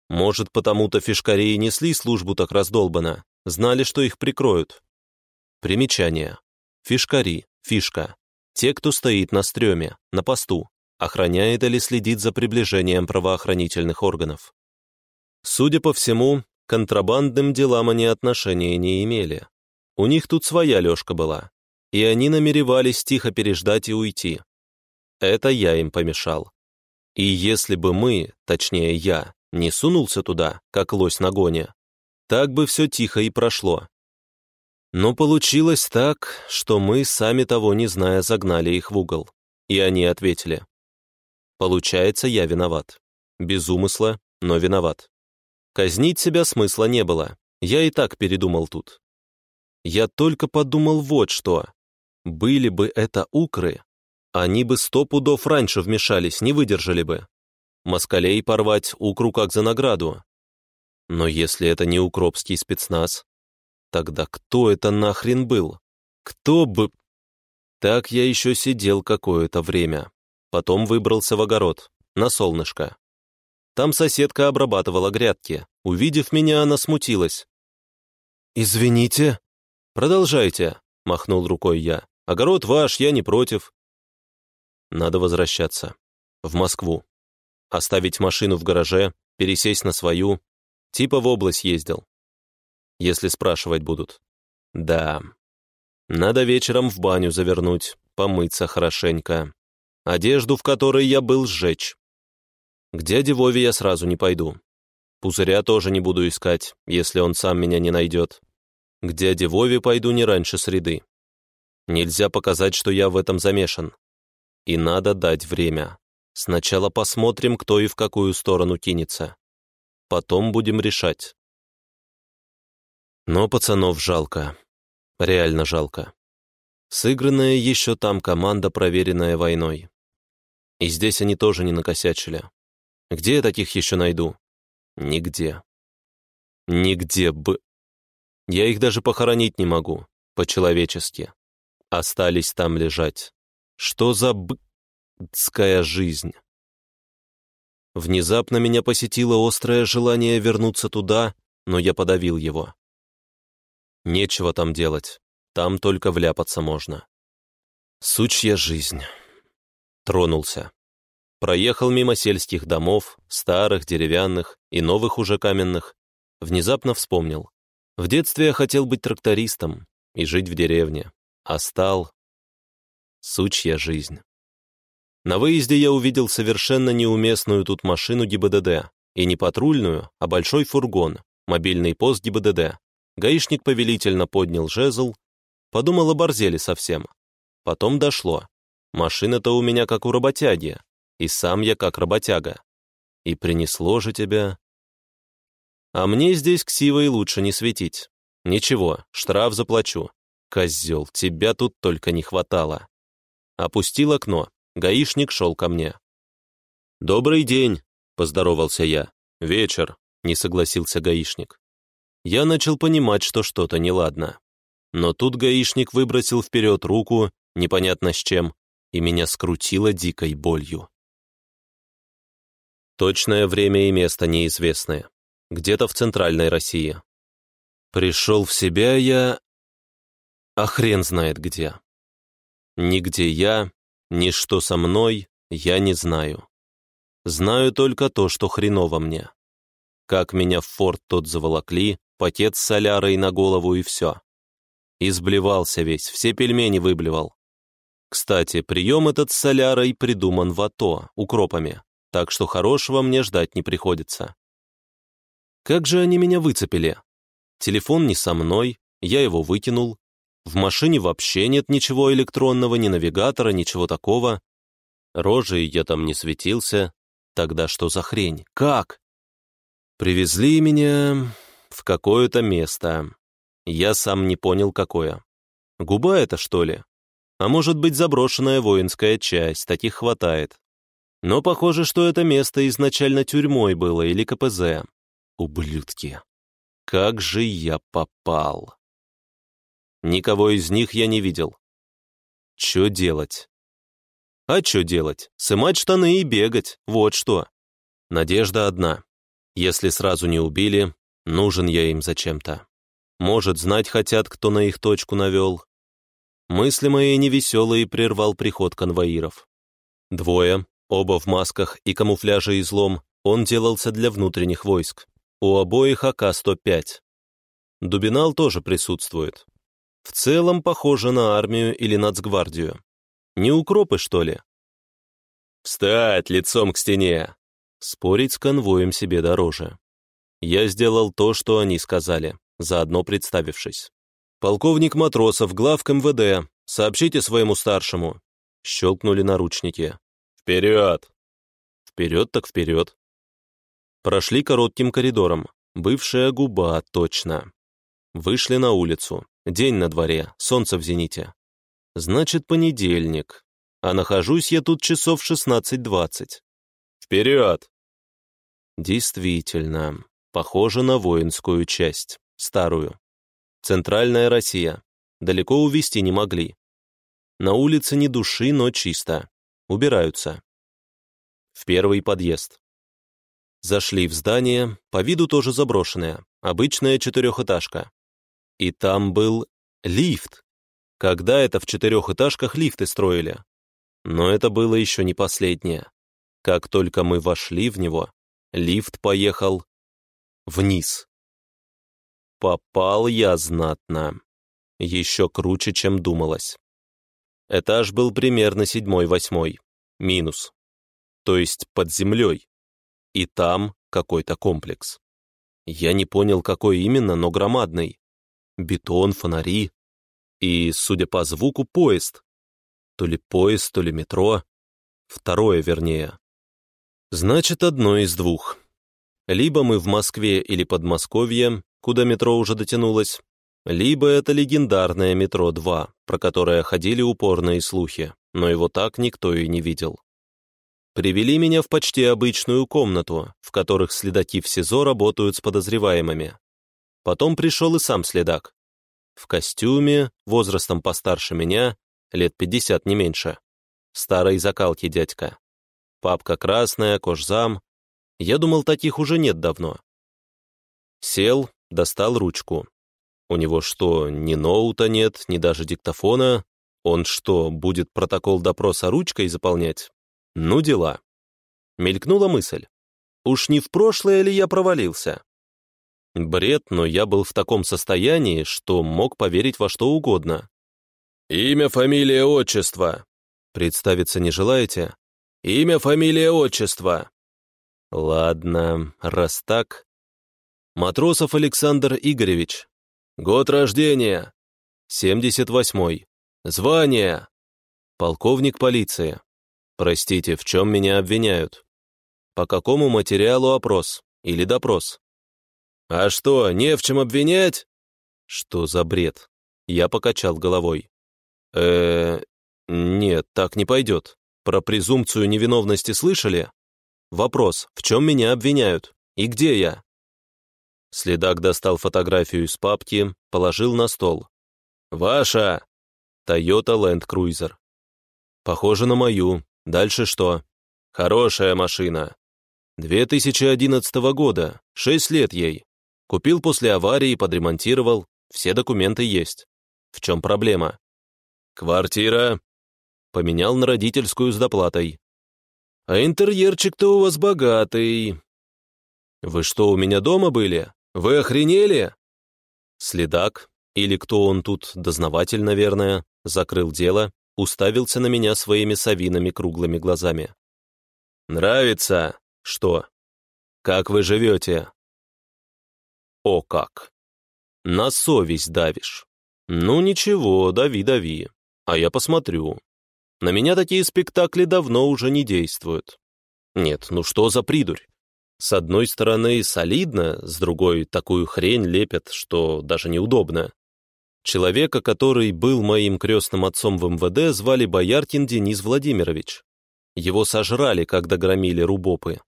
Может, потому-то фишкари и несли службу так раздолбано, знали, что их прикроют. Примечание. Фишкари, фишка. Те, кто стоит на стреме, на посту охраняет или следит за приближением правоохранительных органов. Судя по всему, контрабандным делам они отношения не имели. У них тут своя лёжка была, и они намеревались тихо переждать и уйти. Это я им помешал. И если бы мы, точнее я, не сунулся туда, как лось на гоне, так бы все тихо и прошло. Но получилось так, что мы, сами того не зная, загнали их в угол. И они ответили. Получается, я виноват. Без умысла, но виноват. Казнить себя смысла не было. Я и так передумал тут. Я только подумал вот что. Были бы это укры, они бы сто пудов раньше вмешались, не выдержали бы. Москалей порвать укру как за награду. Но если это не укропский спецназ, тогда кто это нахрен был? Кто бы... Так я еще сидел какое-то время. Потом выбрался в огород, на солнышко. Там соседка обрабатывала грядки. Увидев меня, она смутилась. «Извините». «Продолжайте», — махнул рукой я. «Огород ваш, я не против». Надо возвращаться. В Москву. Оставить машину в гараже, пересесть на свою. Типа в область ездил. Если спрашивать будут. Да. Надо вечером в баню завернуть, помыться хорошенько одежду, в которой я был, сжечь. К дяде Вове я сразу не пойду. Пузыря тоже не буду искать, если он сам меня не найдет. К дяде Вове пойду не раньше среды. Нельзя показать, что я в этом замешан. И надо дать время. Сначала посмотрим, кто и в какую сторону кинется. Потом будем решать. Но пацанов жалко. Реально жалко. Сыгранная еще там команда, проверенная войной. И здесь они тоже не накосячили. Где я таких еще найду? Нигде. Нигде бы. Я их даже похоронить не могу, по-человечески. Остались там лежать. Что за б***ская жизнь? Внезапно меня посетило острое желание вернуться туда, но я подавил его. Нечего там делать, там только вляпаться можно. Сучья жизнь тронулся. Проехал мимо сельских домов, старых, деревянных и новых уже каменных. Внезапно вспомнил. В детстве я хотел быть трактористом и жить в деревне, а стал... Сучья жизнь. На выезде я увидел совершенно неуместную тут машину ГИБДД, и не патрульную, а большой фургон, мобильный пост ГИБДД. Гаишник повелительно поднял жезл, подумал о борзели совсем. Потом дошло. Машина-то у меня как у работяги, и сам я как работяга. И принесло же тебя. А мне здесь ксивой лучше не светить. Ничего, штраф заплачу. Козел, тебя тут только не хватало. Опустил окно. Гаишник шел ко мне. «Добрый день», — поздоровался я. «Вечер», — не согласился гаишник. Я начал понимать, что что-то неладно. Но тут гаишник выбросил вперед руку, непонятно с чем, и меня скрутило дикой болью. Точное время и место неизвестное. Где-то в центральной России. Пришел в себя я... А хрен знает где. Нигде я, ни что со мной, я не знаю. Знаю только то, что хреново мне. Как меня в форт тот заволокли, пакет с солярой на голову и все. Изблевался весь, все пельмени выблевал. Кстати, прием этот с солярой придуман в АТО, укропами так что хорошего мне ждать не приходится. Как же они меня выцепили? Телефон не со мной, я его выкинул. В машине вообще нет ничего электронного, ни навигатора, ничего такого. Рожей я там не светился. Тогда что за хрень? Как? Привезли меня в какое-то место. Я сам не понял, какое. Губа это, что ли? А может быть, заброшенная воинская часть, таких хватает. Но похоже, что это место изначально тюрьмой было или КПЗ. Ублюдки. Как же я попал. Никого из них я не видел. Что делать? А что делать? Сымать штаны и бегать, вот что. Надежда одна. Если сразу не убили, нужен я им зачем-то. Может, знать хотят, кто на их точку навел. Мысли мои невеселые прервал приход конвоиров. Двое, Оба в масках и камуфляже излом, он делался для внутренних войск. У обоих АК-105. Дубинал тоже присутствует. В целом похоже на армию или нацгвардию. Не укропы, что ли? «Встать лицом к стене!» Спорить с конвоем себе дороже. Я сделал то, что они сказали, заодно представившись. «Полковник Матросов, главк МВД, сообщите своему старшему». Щелкнули наручники. «Вперед!» Вперед так вперед. Прошли коротким коридором. Бывшая губа, точно. Вышли на улицу. День на дворе, солнце в зените. Значит, понедельник. А нахожусь я тут часов 16-20. Вперед! Действительно, похоже на воинскую часть, старую. Центральная Россия. Далеко увести не могли. На улице ни души, но чисто. Убираются. В первый подъезд. Зашли в здание, по виду тоже заброшенное, обычная четырехэтажка. И там был лифт. Когда это в четырехэтажках лифты строили? Но это было еще не последнее. Как только мы вошли в него, лифт поехал вниз. Попал я знатно. Еще круче, чем думалось. Этаж был примерно седьмой-восьмой. Минус. То есть под землей. И там какой-то комплекс. Я не понял, какой именно, но громадный. Бетон, фонари. И, судя по звуку, поезд. То ли поезд, то ли метро. Второе, вернее. Значит, одно из двух. Либо мы в Москве или Подмосковье, куда метро уже дотянулось, либо это легендарное «Метро-2», про которое ходили упорные слухи, но его так никто и не видел. Привели меня в почти обычную комнату, в которых следаки в СИЗО работают с подозреваемыми. Потом пришел и сам следак. В костюме, возрастом постарше меня, лет 50 не меньше. Старой закалки дядька. Папка красная, кожзам. Я думал, таких уже нет давно. Сел, достал ручку. У него что, ни ноута нет, ни даже диктофона? Он что, будет протокол допроса ручкой заполнять? Ну, дела. Мелькнула мысль. Уж не в прошлое ли я провалился? Бред, но я был в таком состоянии, что мог поверить во что угодно. «Имя, фамилия, отчество!» «Представиться не желаете?» «Имя, фамилия, отчество!» «Ладно, раз так...» «Матросов Александр Игоревич, Год рождения. 78-й. Звание. Полковник полиции. Простите, в чем меня обвиняют? По какому материалу опрос или допрос? А что, не в чем обвинять? Что за бред? Я покачал головой. э Нет, так не пойдет. Про презумпцию невиновности слышали? Вопрос, в чем меня обвиняют? И где я? Следак достал фотографию из папки, положил на стол. «Ваша!» «Тойота Land Cruiser». «Похоже на мою. Дальше что?» «Хорошая машина. 2011 года. Шесть лет ей. Купил после аварии, подремонтировал. Все документы есть. В чем проблема?» «Квартира?» Поменял на родительскую с доплатой. «А интерьерчик-то у вас богатый». «Вы что, у меня дома были? Вы охренели?» Следак, или кто он тут, дознаватель, наверное, закрыл дело, уставился на меня своими совиными круглыми глазами. «Нравится? Что? Как вы живете?» «О как! На совесть давишь. Ну ничего, дави-дави, а я посмотрю. На меня такие спектакли давно уже не действуют. Нет, ну что за придурь? С одной стороны солидно, с другой такую хрень лепят, что даже неудобно. Человека, который был моим крестным отцом в МВД, звали Бояркин Денис Владимирович. Его сожрали, когда громили рубопы.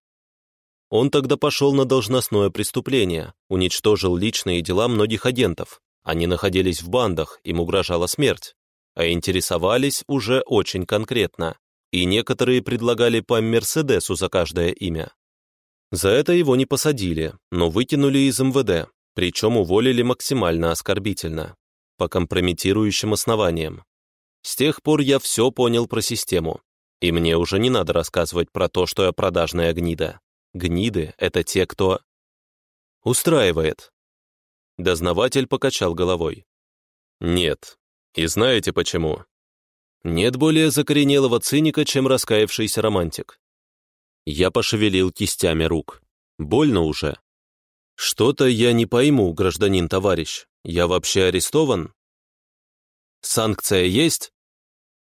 Он тогда пошел на должностное преступление, уничтожил личные дела многих агентов. Они находились в бандах, им угрожала смерть. А интересовались уже очень конкретно. И некоторые предлагали по Мерседесу за каждое имя. За это его не посадили, но выкинули из МВД, причем уволили максимально оскорбительно, по компрометирующим основаниям. С тех пор я все понял про систему, и мне уже не надо рассказывать про то, что я продажная гнида. Гниды — это те, кто... Устраивает. Дознаватель покачал головой. Нет. И знаете почему? Нет более закоренелого циника, чем раскаявшийся романтик. Я пошевелил кистями рук. Больно уже. Что-то я не пойму, гражданин-товарищ. Я вообще арестован? Санкция есть?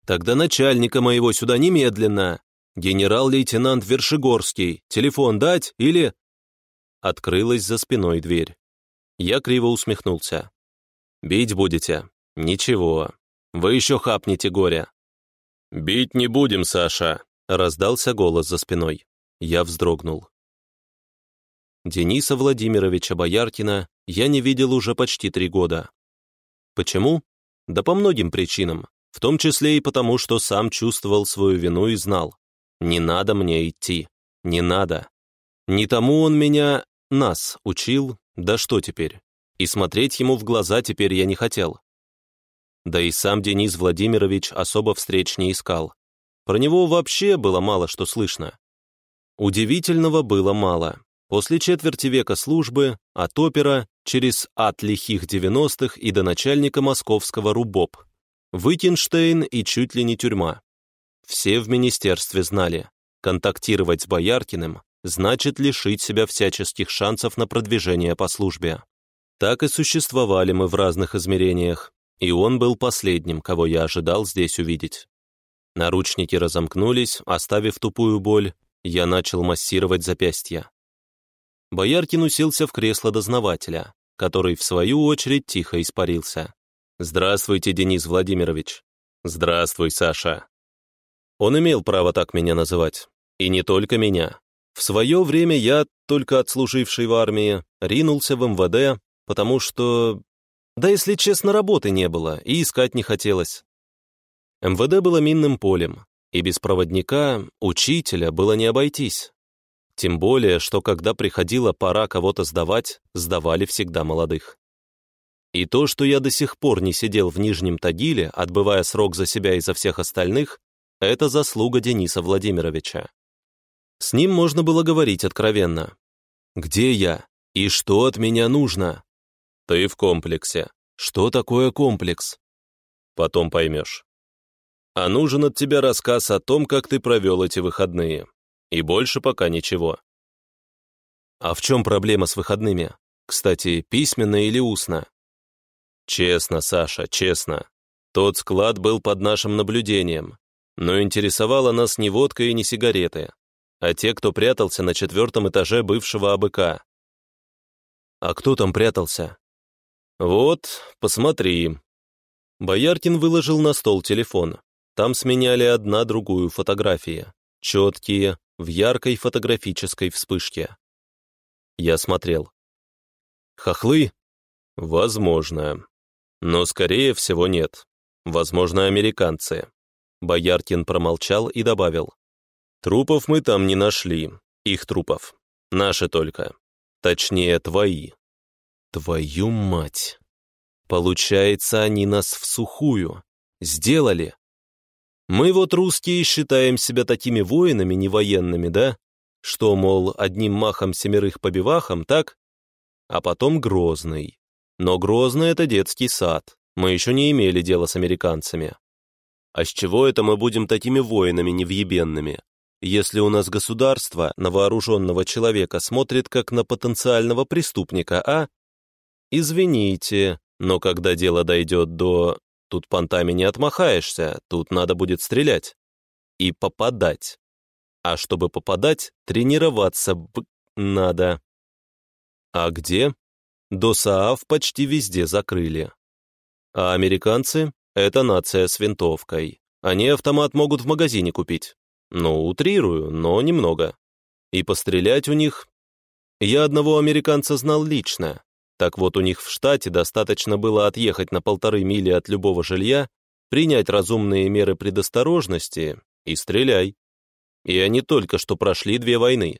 Тогда начальника моего сюда немедленно. Генерал-лейтенант Вершигорский. Телефон дать или... Открылась за спиной дверь. Я криво усмехнулся. «Бить будете? Ничего. Вы еще хапнете горя». «Бить не будем, Саша», Раздался голос за спиной. Я вздрогнул. Дениса Владимировича Бояркина я не видел уже почти три года. Почему? Да по многим причинам, в том числе и потому, что сам чувствовал свою вину и знал. Не надо мне идти. Не надо. Не тому он меня, нас, учил, да что теперь? И смотреть ему в глаза теперь я не хотел. Да и сам Денис Владимирович особо встреч не искал. Про него вообще было мало что слышно. Удивительного было мало. После четверти века службы, от опера, через ад лихих девяностых и до начальника московского РУБОП. Выкинштейн и чуть ли не тюрьма. Все в министерстве знали, контактировать с Бояркиным значит лишить себя всяческих шансов на продвижение по службе. Так и существовали мы в разных измерениях, и он был последним, кого я ожидал здесь увидеть. Наручники разомкнулись, оставив тупую боль, я начал массировать запястья. Бояркин уселся в кресло дознавателя, который, в свою очередь, тихо испарился. «Здравствуйте, Денис Владимирович». «Здравствуй, Саша». Он имел право так меня называть. И не только меня. В свое время я, только отслуживший в армии, ринулся в МВД, потому что... Да, если честно, работы не было, и искать не хотелось. МВД было минным полем, и без проводника, учителя, было не обойтись. Тем более, что когда приходила пора кого-то сдавать, сдавали всегда молодых. И то, что я до сих пор не сидел в Нижнем Тагиле, отбывая срок за себя и за всех остальных, это заслуга Дениса Владимировича. С ним можно было говорить откровенно. «Где я? И что от меня нужно?» «Ты в комплексе. Что такое комплекс?» «Потом поймешь» а нужен от тебя рассказ о том, как ты провел эти выходные. И больше пока ничего. А в чем проблема с выходными? Кстати, письменно или устно? Честно, Саша, честно. Тот склад был под нашим наблюдением, но интересовала нас не водка и не сигареты, а те, кто прятался на четвертом этаже бывшего АБК. А кто там прятался? Вот, посмотри. Бояркин выложил на стол телефон. Там сменяли одна другую фотографии, четкие, в яркой фотографической вспышке. Я смотрел. Хохлы? Возможно. Но, скорее всего, нет. Возможно, американцы. Бояркин промолчал и добавил. Трупов мы там не нашли. Их трупов. Наши только. Точнее, твои. Твою мать. Получается, они нас в сухую. Сделали. Мы вот русские считаем себя такими воинами, не военными, да? Что, мол, одним махом семерых побивахом, так? А потом Грозный. Но Грозный — это детский сад. Мы еще не имели дела с американцами. А с чего это мы будем такими воинами невъебенными? Если у нас государство на вооруженного человека смотрит как на потенциального преступника, а? Извините, но когда дело дойдет до Тут понтами не отмахаешься, тут надо будет стрелять. И попадать. А чтобы попадать, тренироваться б надо. А где? ДОСААФ почти везде закрыли. А американцы — это нация с винтовкой. Они автомат могут в магазине купить. Ну, утрирую, но немного. И пострелять у них... Я одного американца знал лично. Так вот, у них в штате достаточно было отъехать на полторы мили от любого жилья, принять разумные меры предосторожности и стреляй. И они только что прошли две войны.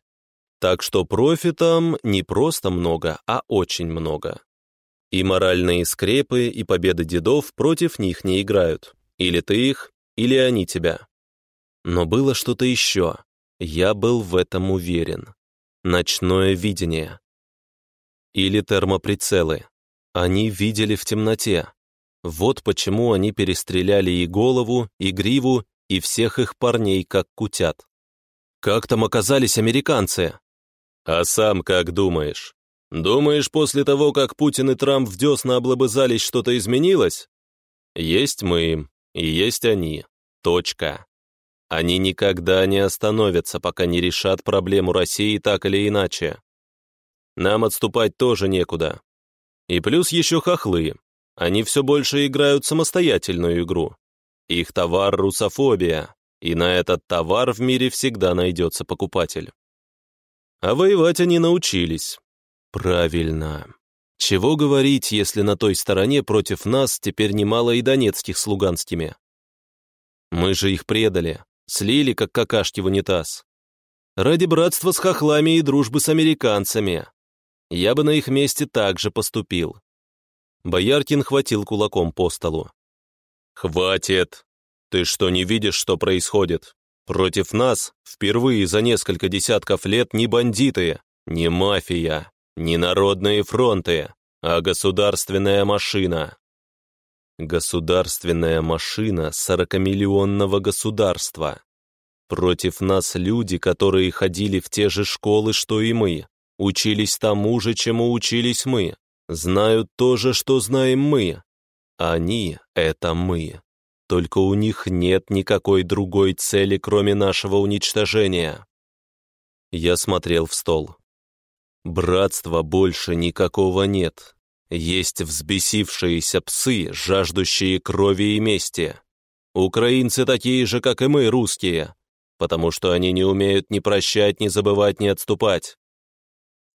Так что профи там не просто много, а очень много. И моральные скрепы, и победы дедов против них не играют. Или ты их, или они тебя. Но было что-то еще. Я был в этом уверен. Ночное видение. Или термоприцелы. Они видели в темноте. Вот почему они перестреляли и голову, и гриву, и всех их парней, как кутят. Как там оказались американцы? А сам как думаешь? Думаешь, после того, как Путин и Трамп в десна облобызались, что-то изменилось? Есть мы, и есть они. Точка. Они никогда не остановятся, пока не решат проблему России так или иначе. Нам отступать тоже некуда. И плюс еще хохлы. Они все больше играют самостоятельную игру. Их товар — русофобия, и на этот товар в мире всегда найдется покупатель. А воевать они научились. Правильно. Чего говорить, если на той стороне против нас теперь немало и донецких с? Мы же их предали, слили, как какашки в унитаз. Ради братства с хохлами и дружбы с американцами. Я бы на их месте так же поступил. Бояркин хватил кулаком по столу. «Хватит! Ты что, не видишь, что происходит? Против нас впервые за несколько десятков лет не бандиты, не мафия, не народные фронты, а государственная машина. Государственная машина сорокамиллионного государства. Против нас люди, которые ходили в те же школы, что и мы, учились тому же, чему учились мы, знают то же, что знаем мы. Они — это мы. Только у них нет никакой другой цели, кроме нашего уничтожения. Я смотрел в стол. Братства больше никакого нет. Есть взбесившиеся псы, жаждущие крови и мести. Украинцы такие же, как и мы, русские, потому что они не умеют ни прощать, ни забывать, ни отступать.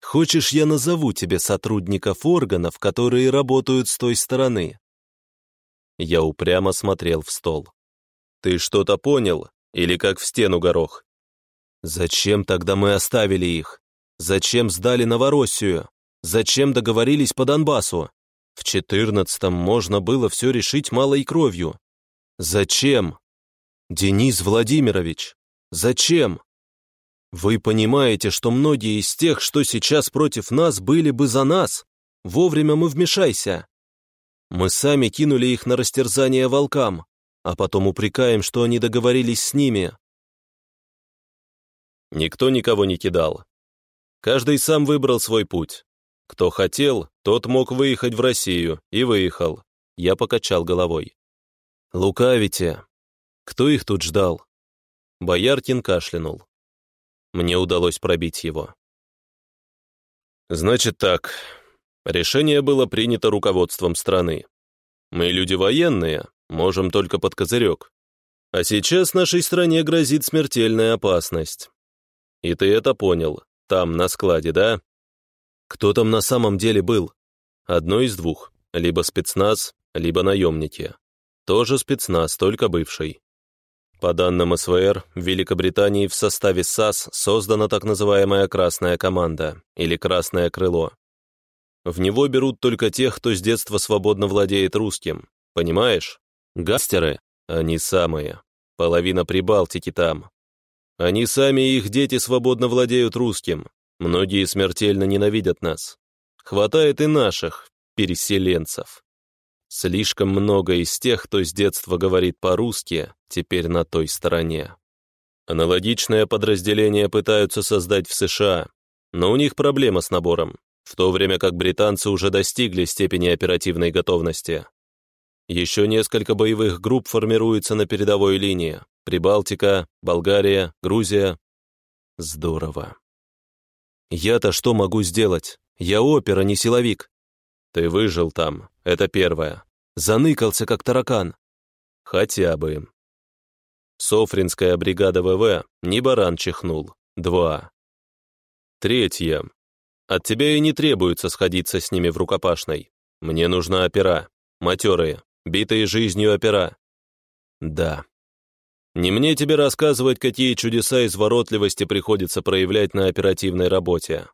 Хочешь, я назову тебе сотрудников органов, которые работают с той стороны?» Я упрямо смотрел в стол. «Ты что-то понял? Или как в стену горох?» «Зачем тогда мы оставили их? Зачем сдали Новороссию? Зачем договорились по Донбассу? В четырнадцатом можно было все решить малой кровью. Зачем? Денис Владимирович, зачем?» Вы понимаете, что многие из тех, что сейчас против нас, были бы за нас? Вовремя мы вмешайся. Мы сами кинули их на растерзание волкам, а потом упрекаем, что они договорились с ними. Никто никого не кидал. Каждый сам выбрал свой путь. Кто хотел, тот мог выехать в Россию, и выехал. Я покачал головой. Лукавите. Кто их тут ждал? Бояркин кашлянул. Мне удалось пробить его. Значит так, решение было принято руководством страны. Мы люди военные, можем только под козырек. А сейчас нашей стране грозит смертельная опасность. И ты это понял, там, на складе, да? Кто там на самом деле был? Одно из двух, либо спецназ, либо наемники. Тоже спецназ, только бывший. По данным СВР, в Великобритании в составе САС создана так называемая «красная команда» или «красное крыло». В него берут только тех, кто с детства свободно владеет русским. Понимаешь? Гастеры, они самые. Половина Прибалтики там. Они сами и их дети свободно владеют русским. Многие смертельно ненавидят нас. Хватает и наших, переселенцев. Слишком много из тех, кто с детства говорит по-русски, теперь на той стороне. Аналогичное подразделение пытаются создать в США, но у них проблема с набором, в то время как британцы уже достигли степени оперативной готовности. Еще несколько боевых групп формируются на передовой линии. Прибалтика, Болгария, Грузия. Здорово. Я-то что могу сделать? Я опера, не силовик. Ты выжил там, это первое. Заныкался, как таракан. Хотя бы. Софринская бригада ВВ не баран чихнул. Два. Третье. От тебя и не требуется сходиться с ними в рукопашной. Мне нужна опера. Матерые, битые жизнью опера. Да. Не мне тебе рассказывать, какие чудеса изворотливости приходится проявлять на оперативной работе.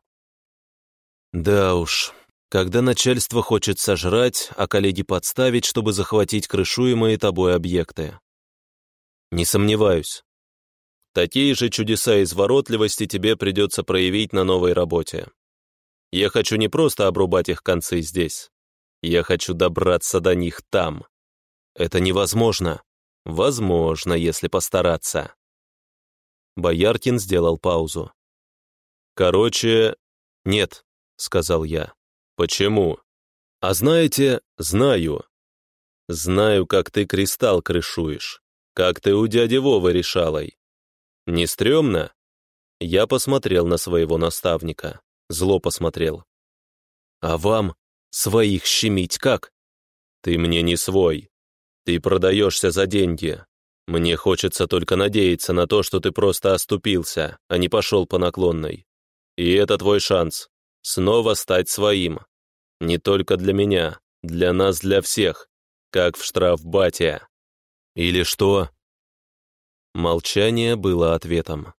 Да уж, когда начальство хочет сожрать, а коллеги подставить, чтобы захватить крышуемые тобой объекты. Не сомневаюсь. Такие же чудеса изворотливости тебе придется проявить на новой работе. Я хочу не просто обрубать их концы здесь. Я хочу добраться до них там. Это невозможно. Возможно, если постараться. Бояркин сделал паузу. Короче, нет, сказал я. Почему? А знаете, знаю. Знаю, как ты кристалл крышуешь, как ты у дяди Вовы решалой. Не стрёмно? Я посмотрел на своего наставника, зло посмотрел. А вам своих щемить как? Ты мне не свой. Ты продаешься за деньги. Мне хочется только надеяться на то, что ты просто оступился, а не пошел по наклонной. И это твой шанс. Снова стать своим. Не только для меня, для нас, для всех. Как в штрафбате. Или что? Молчание было ответом.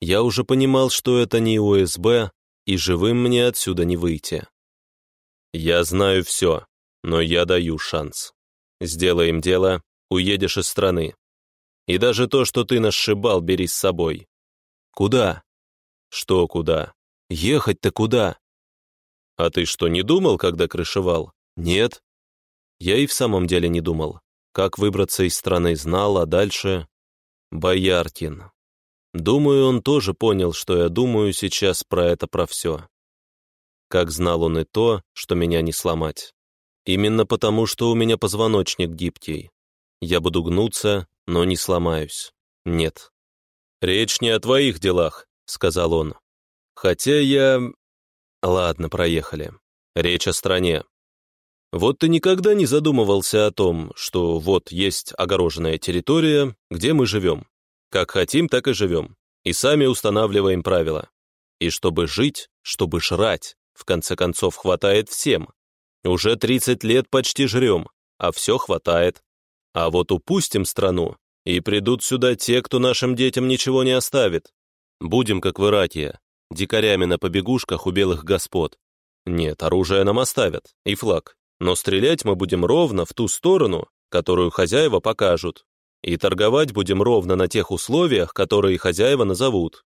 Я уже понимал, что это не УСБ, и живым мне отсюда не выйти. Я знаю все, но я даю шанс. Сделаем дело, уедешь из страны. И даже то, что ты нас шибал, бери с собой. Куда? Что куда? Ехать-то куда? А ты что, не думал, когда крышевал? Нет. Я и в самом деле не думал. Как выбраться из страны знал, а дальше... Бояркин. Думаю, он тоже понял, что я думаю сейчас про это, про все. Как знал он и то, что меня не сломать. Именно потому, что у меня позвоночник гибкий. Я буду гнуться, но не сломаюсь. Нет. «Речь не о твоих делах», — сказал он. «Хотя я...» «Ладно, проехали. Речь о стране. Вот ты никогда не задумывался о том, что вот есть огороженная территория, где мы живем. Как хотим, так и живем. И сами устанавливаем правила. И чтобы жить, чтобы жрать, в конце концов, хватает всем. Уже 30 лет почти жрем, а все хватает. А вот упустим страну, и придут сюда те, кто нашим детям ничего не оставит. Будем, как в Ираке, дикарями на побегушках у белых господ. Нет, оружие нам оставят, и флаг. Но стрелять мы будем ровно в ту сторону, которую хозяева покажут. И торговать будем ровно на тех условиях, которые хозяева назовут.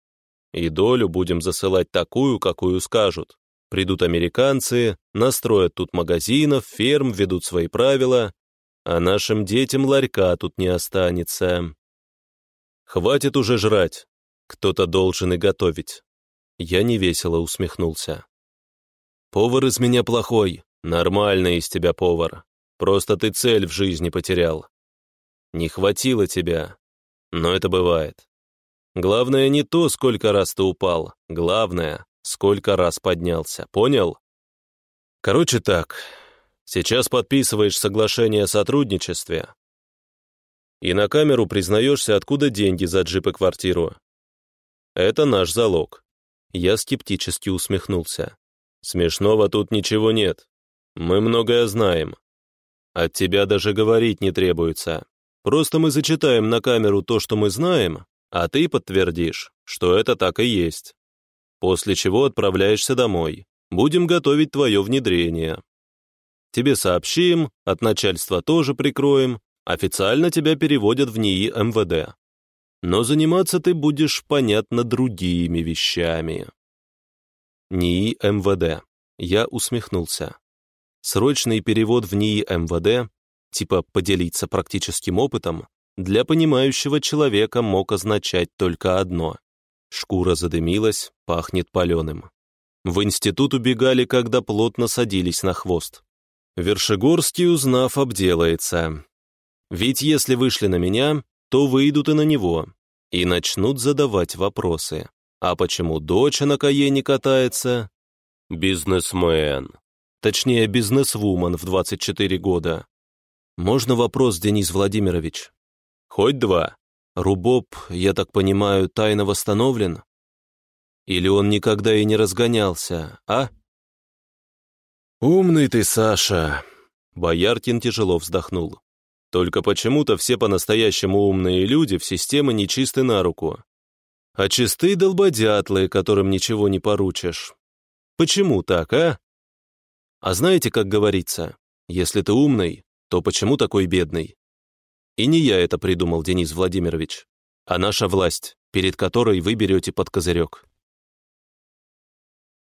И долю будем засылать такую, какую скажут. Придут американцы, настроят тут магазинов, ферм, ведут свои правила, а нашим детям ларька тут не останется. Хватит уже жрать. Кто-то должен и готовить. Я невесело усмехнулся. Повар из меня плохой, нормальный из тебя повар. Просто ты цель в жизни потерял. Не хватило тебя. Но это бывает. Главное не то, сколько раз ты упал. Главное, сколько раз поднялся, понял? Короче так, сейчас подписываешь соглашение о сотрудничестве. И на камеру признаешься, откуда деньги за джип и квартиру. Это наш залог. Я скептически усмехнулся. Смешного тут ничего нет. Мы многое знаем. От тебя даже говорить не требуется. Просто мы зачитаем на камеру то, что мы знаем, а ты подтвердишь, что это так и есть. После чего отправляешься домой. Будем готовить твое внедрение. Тебе сообщим, от начальства тоже прикроем, официально тебя переводят в НИИ МВД. Но заниматься ты будешь, понятно, другими вещами. НИИ МВД. Я усмехнулся. Срочный перевод в НИИ МВД, типа поделиться практическим опытом, для понимающего человека мог означать только одно. Шкура задымилась, пахнет паленым. В институт убегали, когда плотно садились на хвост. Вершегорский, узнав, обделается. Ведь если вышли на меня, то выйдут и на него, и начнут задавать вопросы. А почему дочь на Каене катается? Бизнесмен. Точнее, бизнесвумен в 24 года. Можно вопрос, Денис Владимирович? Хоть два. Рубоб, я так понимаю, тайно восстановлен? Или он никогда и не разгонялся, а? «Умный ты, Саша!» Бояркин тяжело вздохнул. «Только почему-то все по-настоящему умные люди в системе нечисты на руку. А чистые долбодятлы, которым ничего не поручишь. Почему так, а? А знаете, как говорится, если ты умный, то почему такой бедный? И не я это придумал, Денис Владимирович, а наша власть, перед которой вы берете под козырек.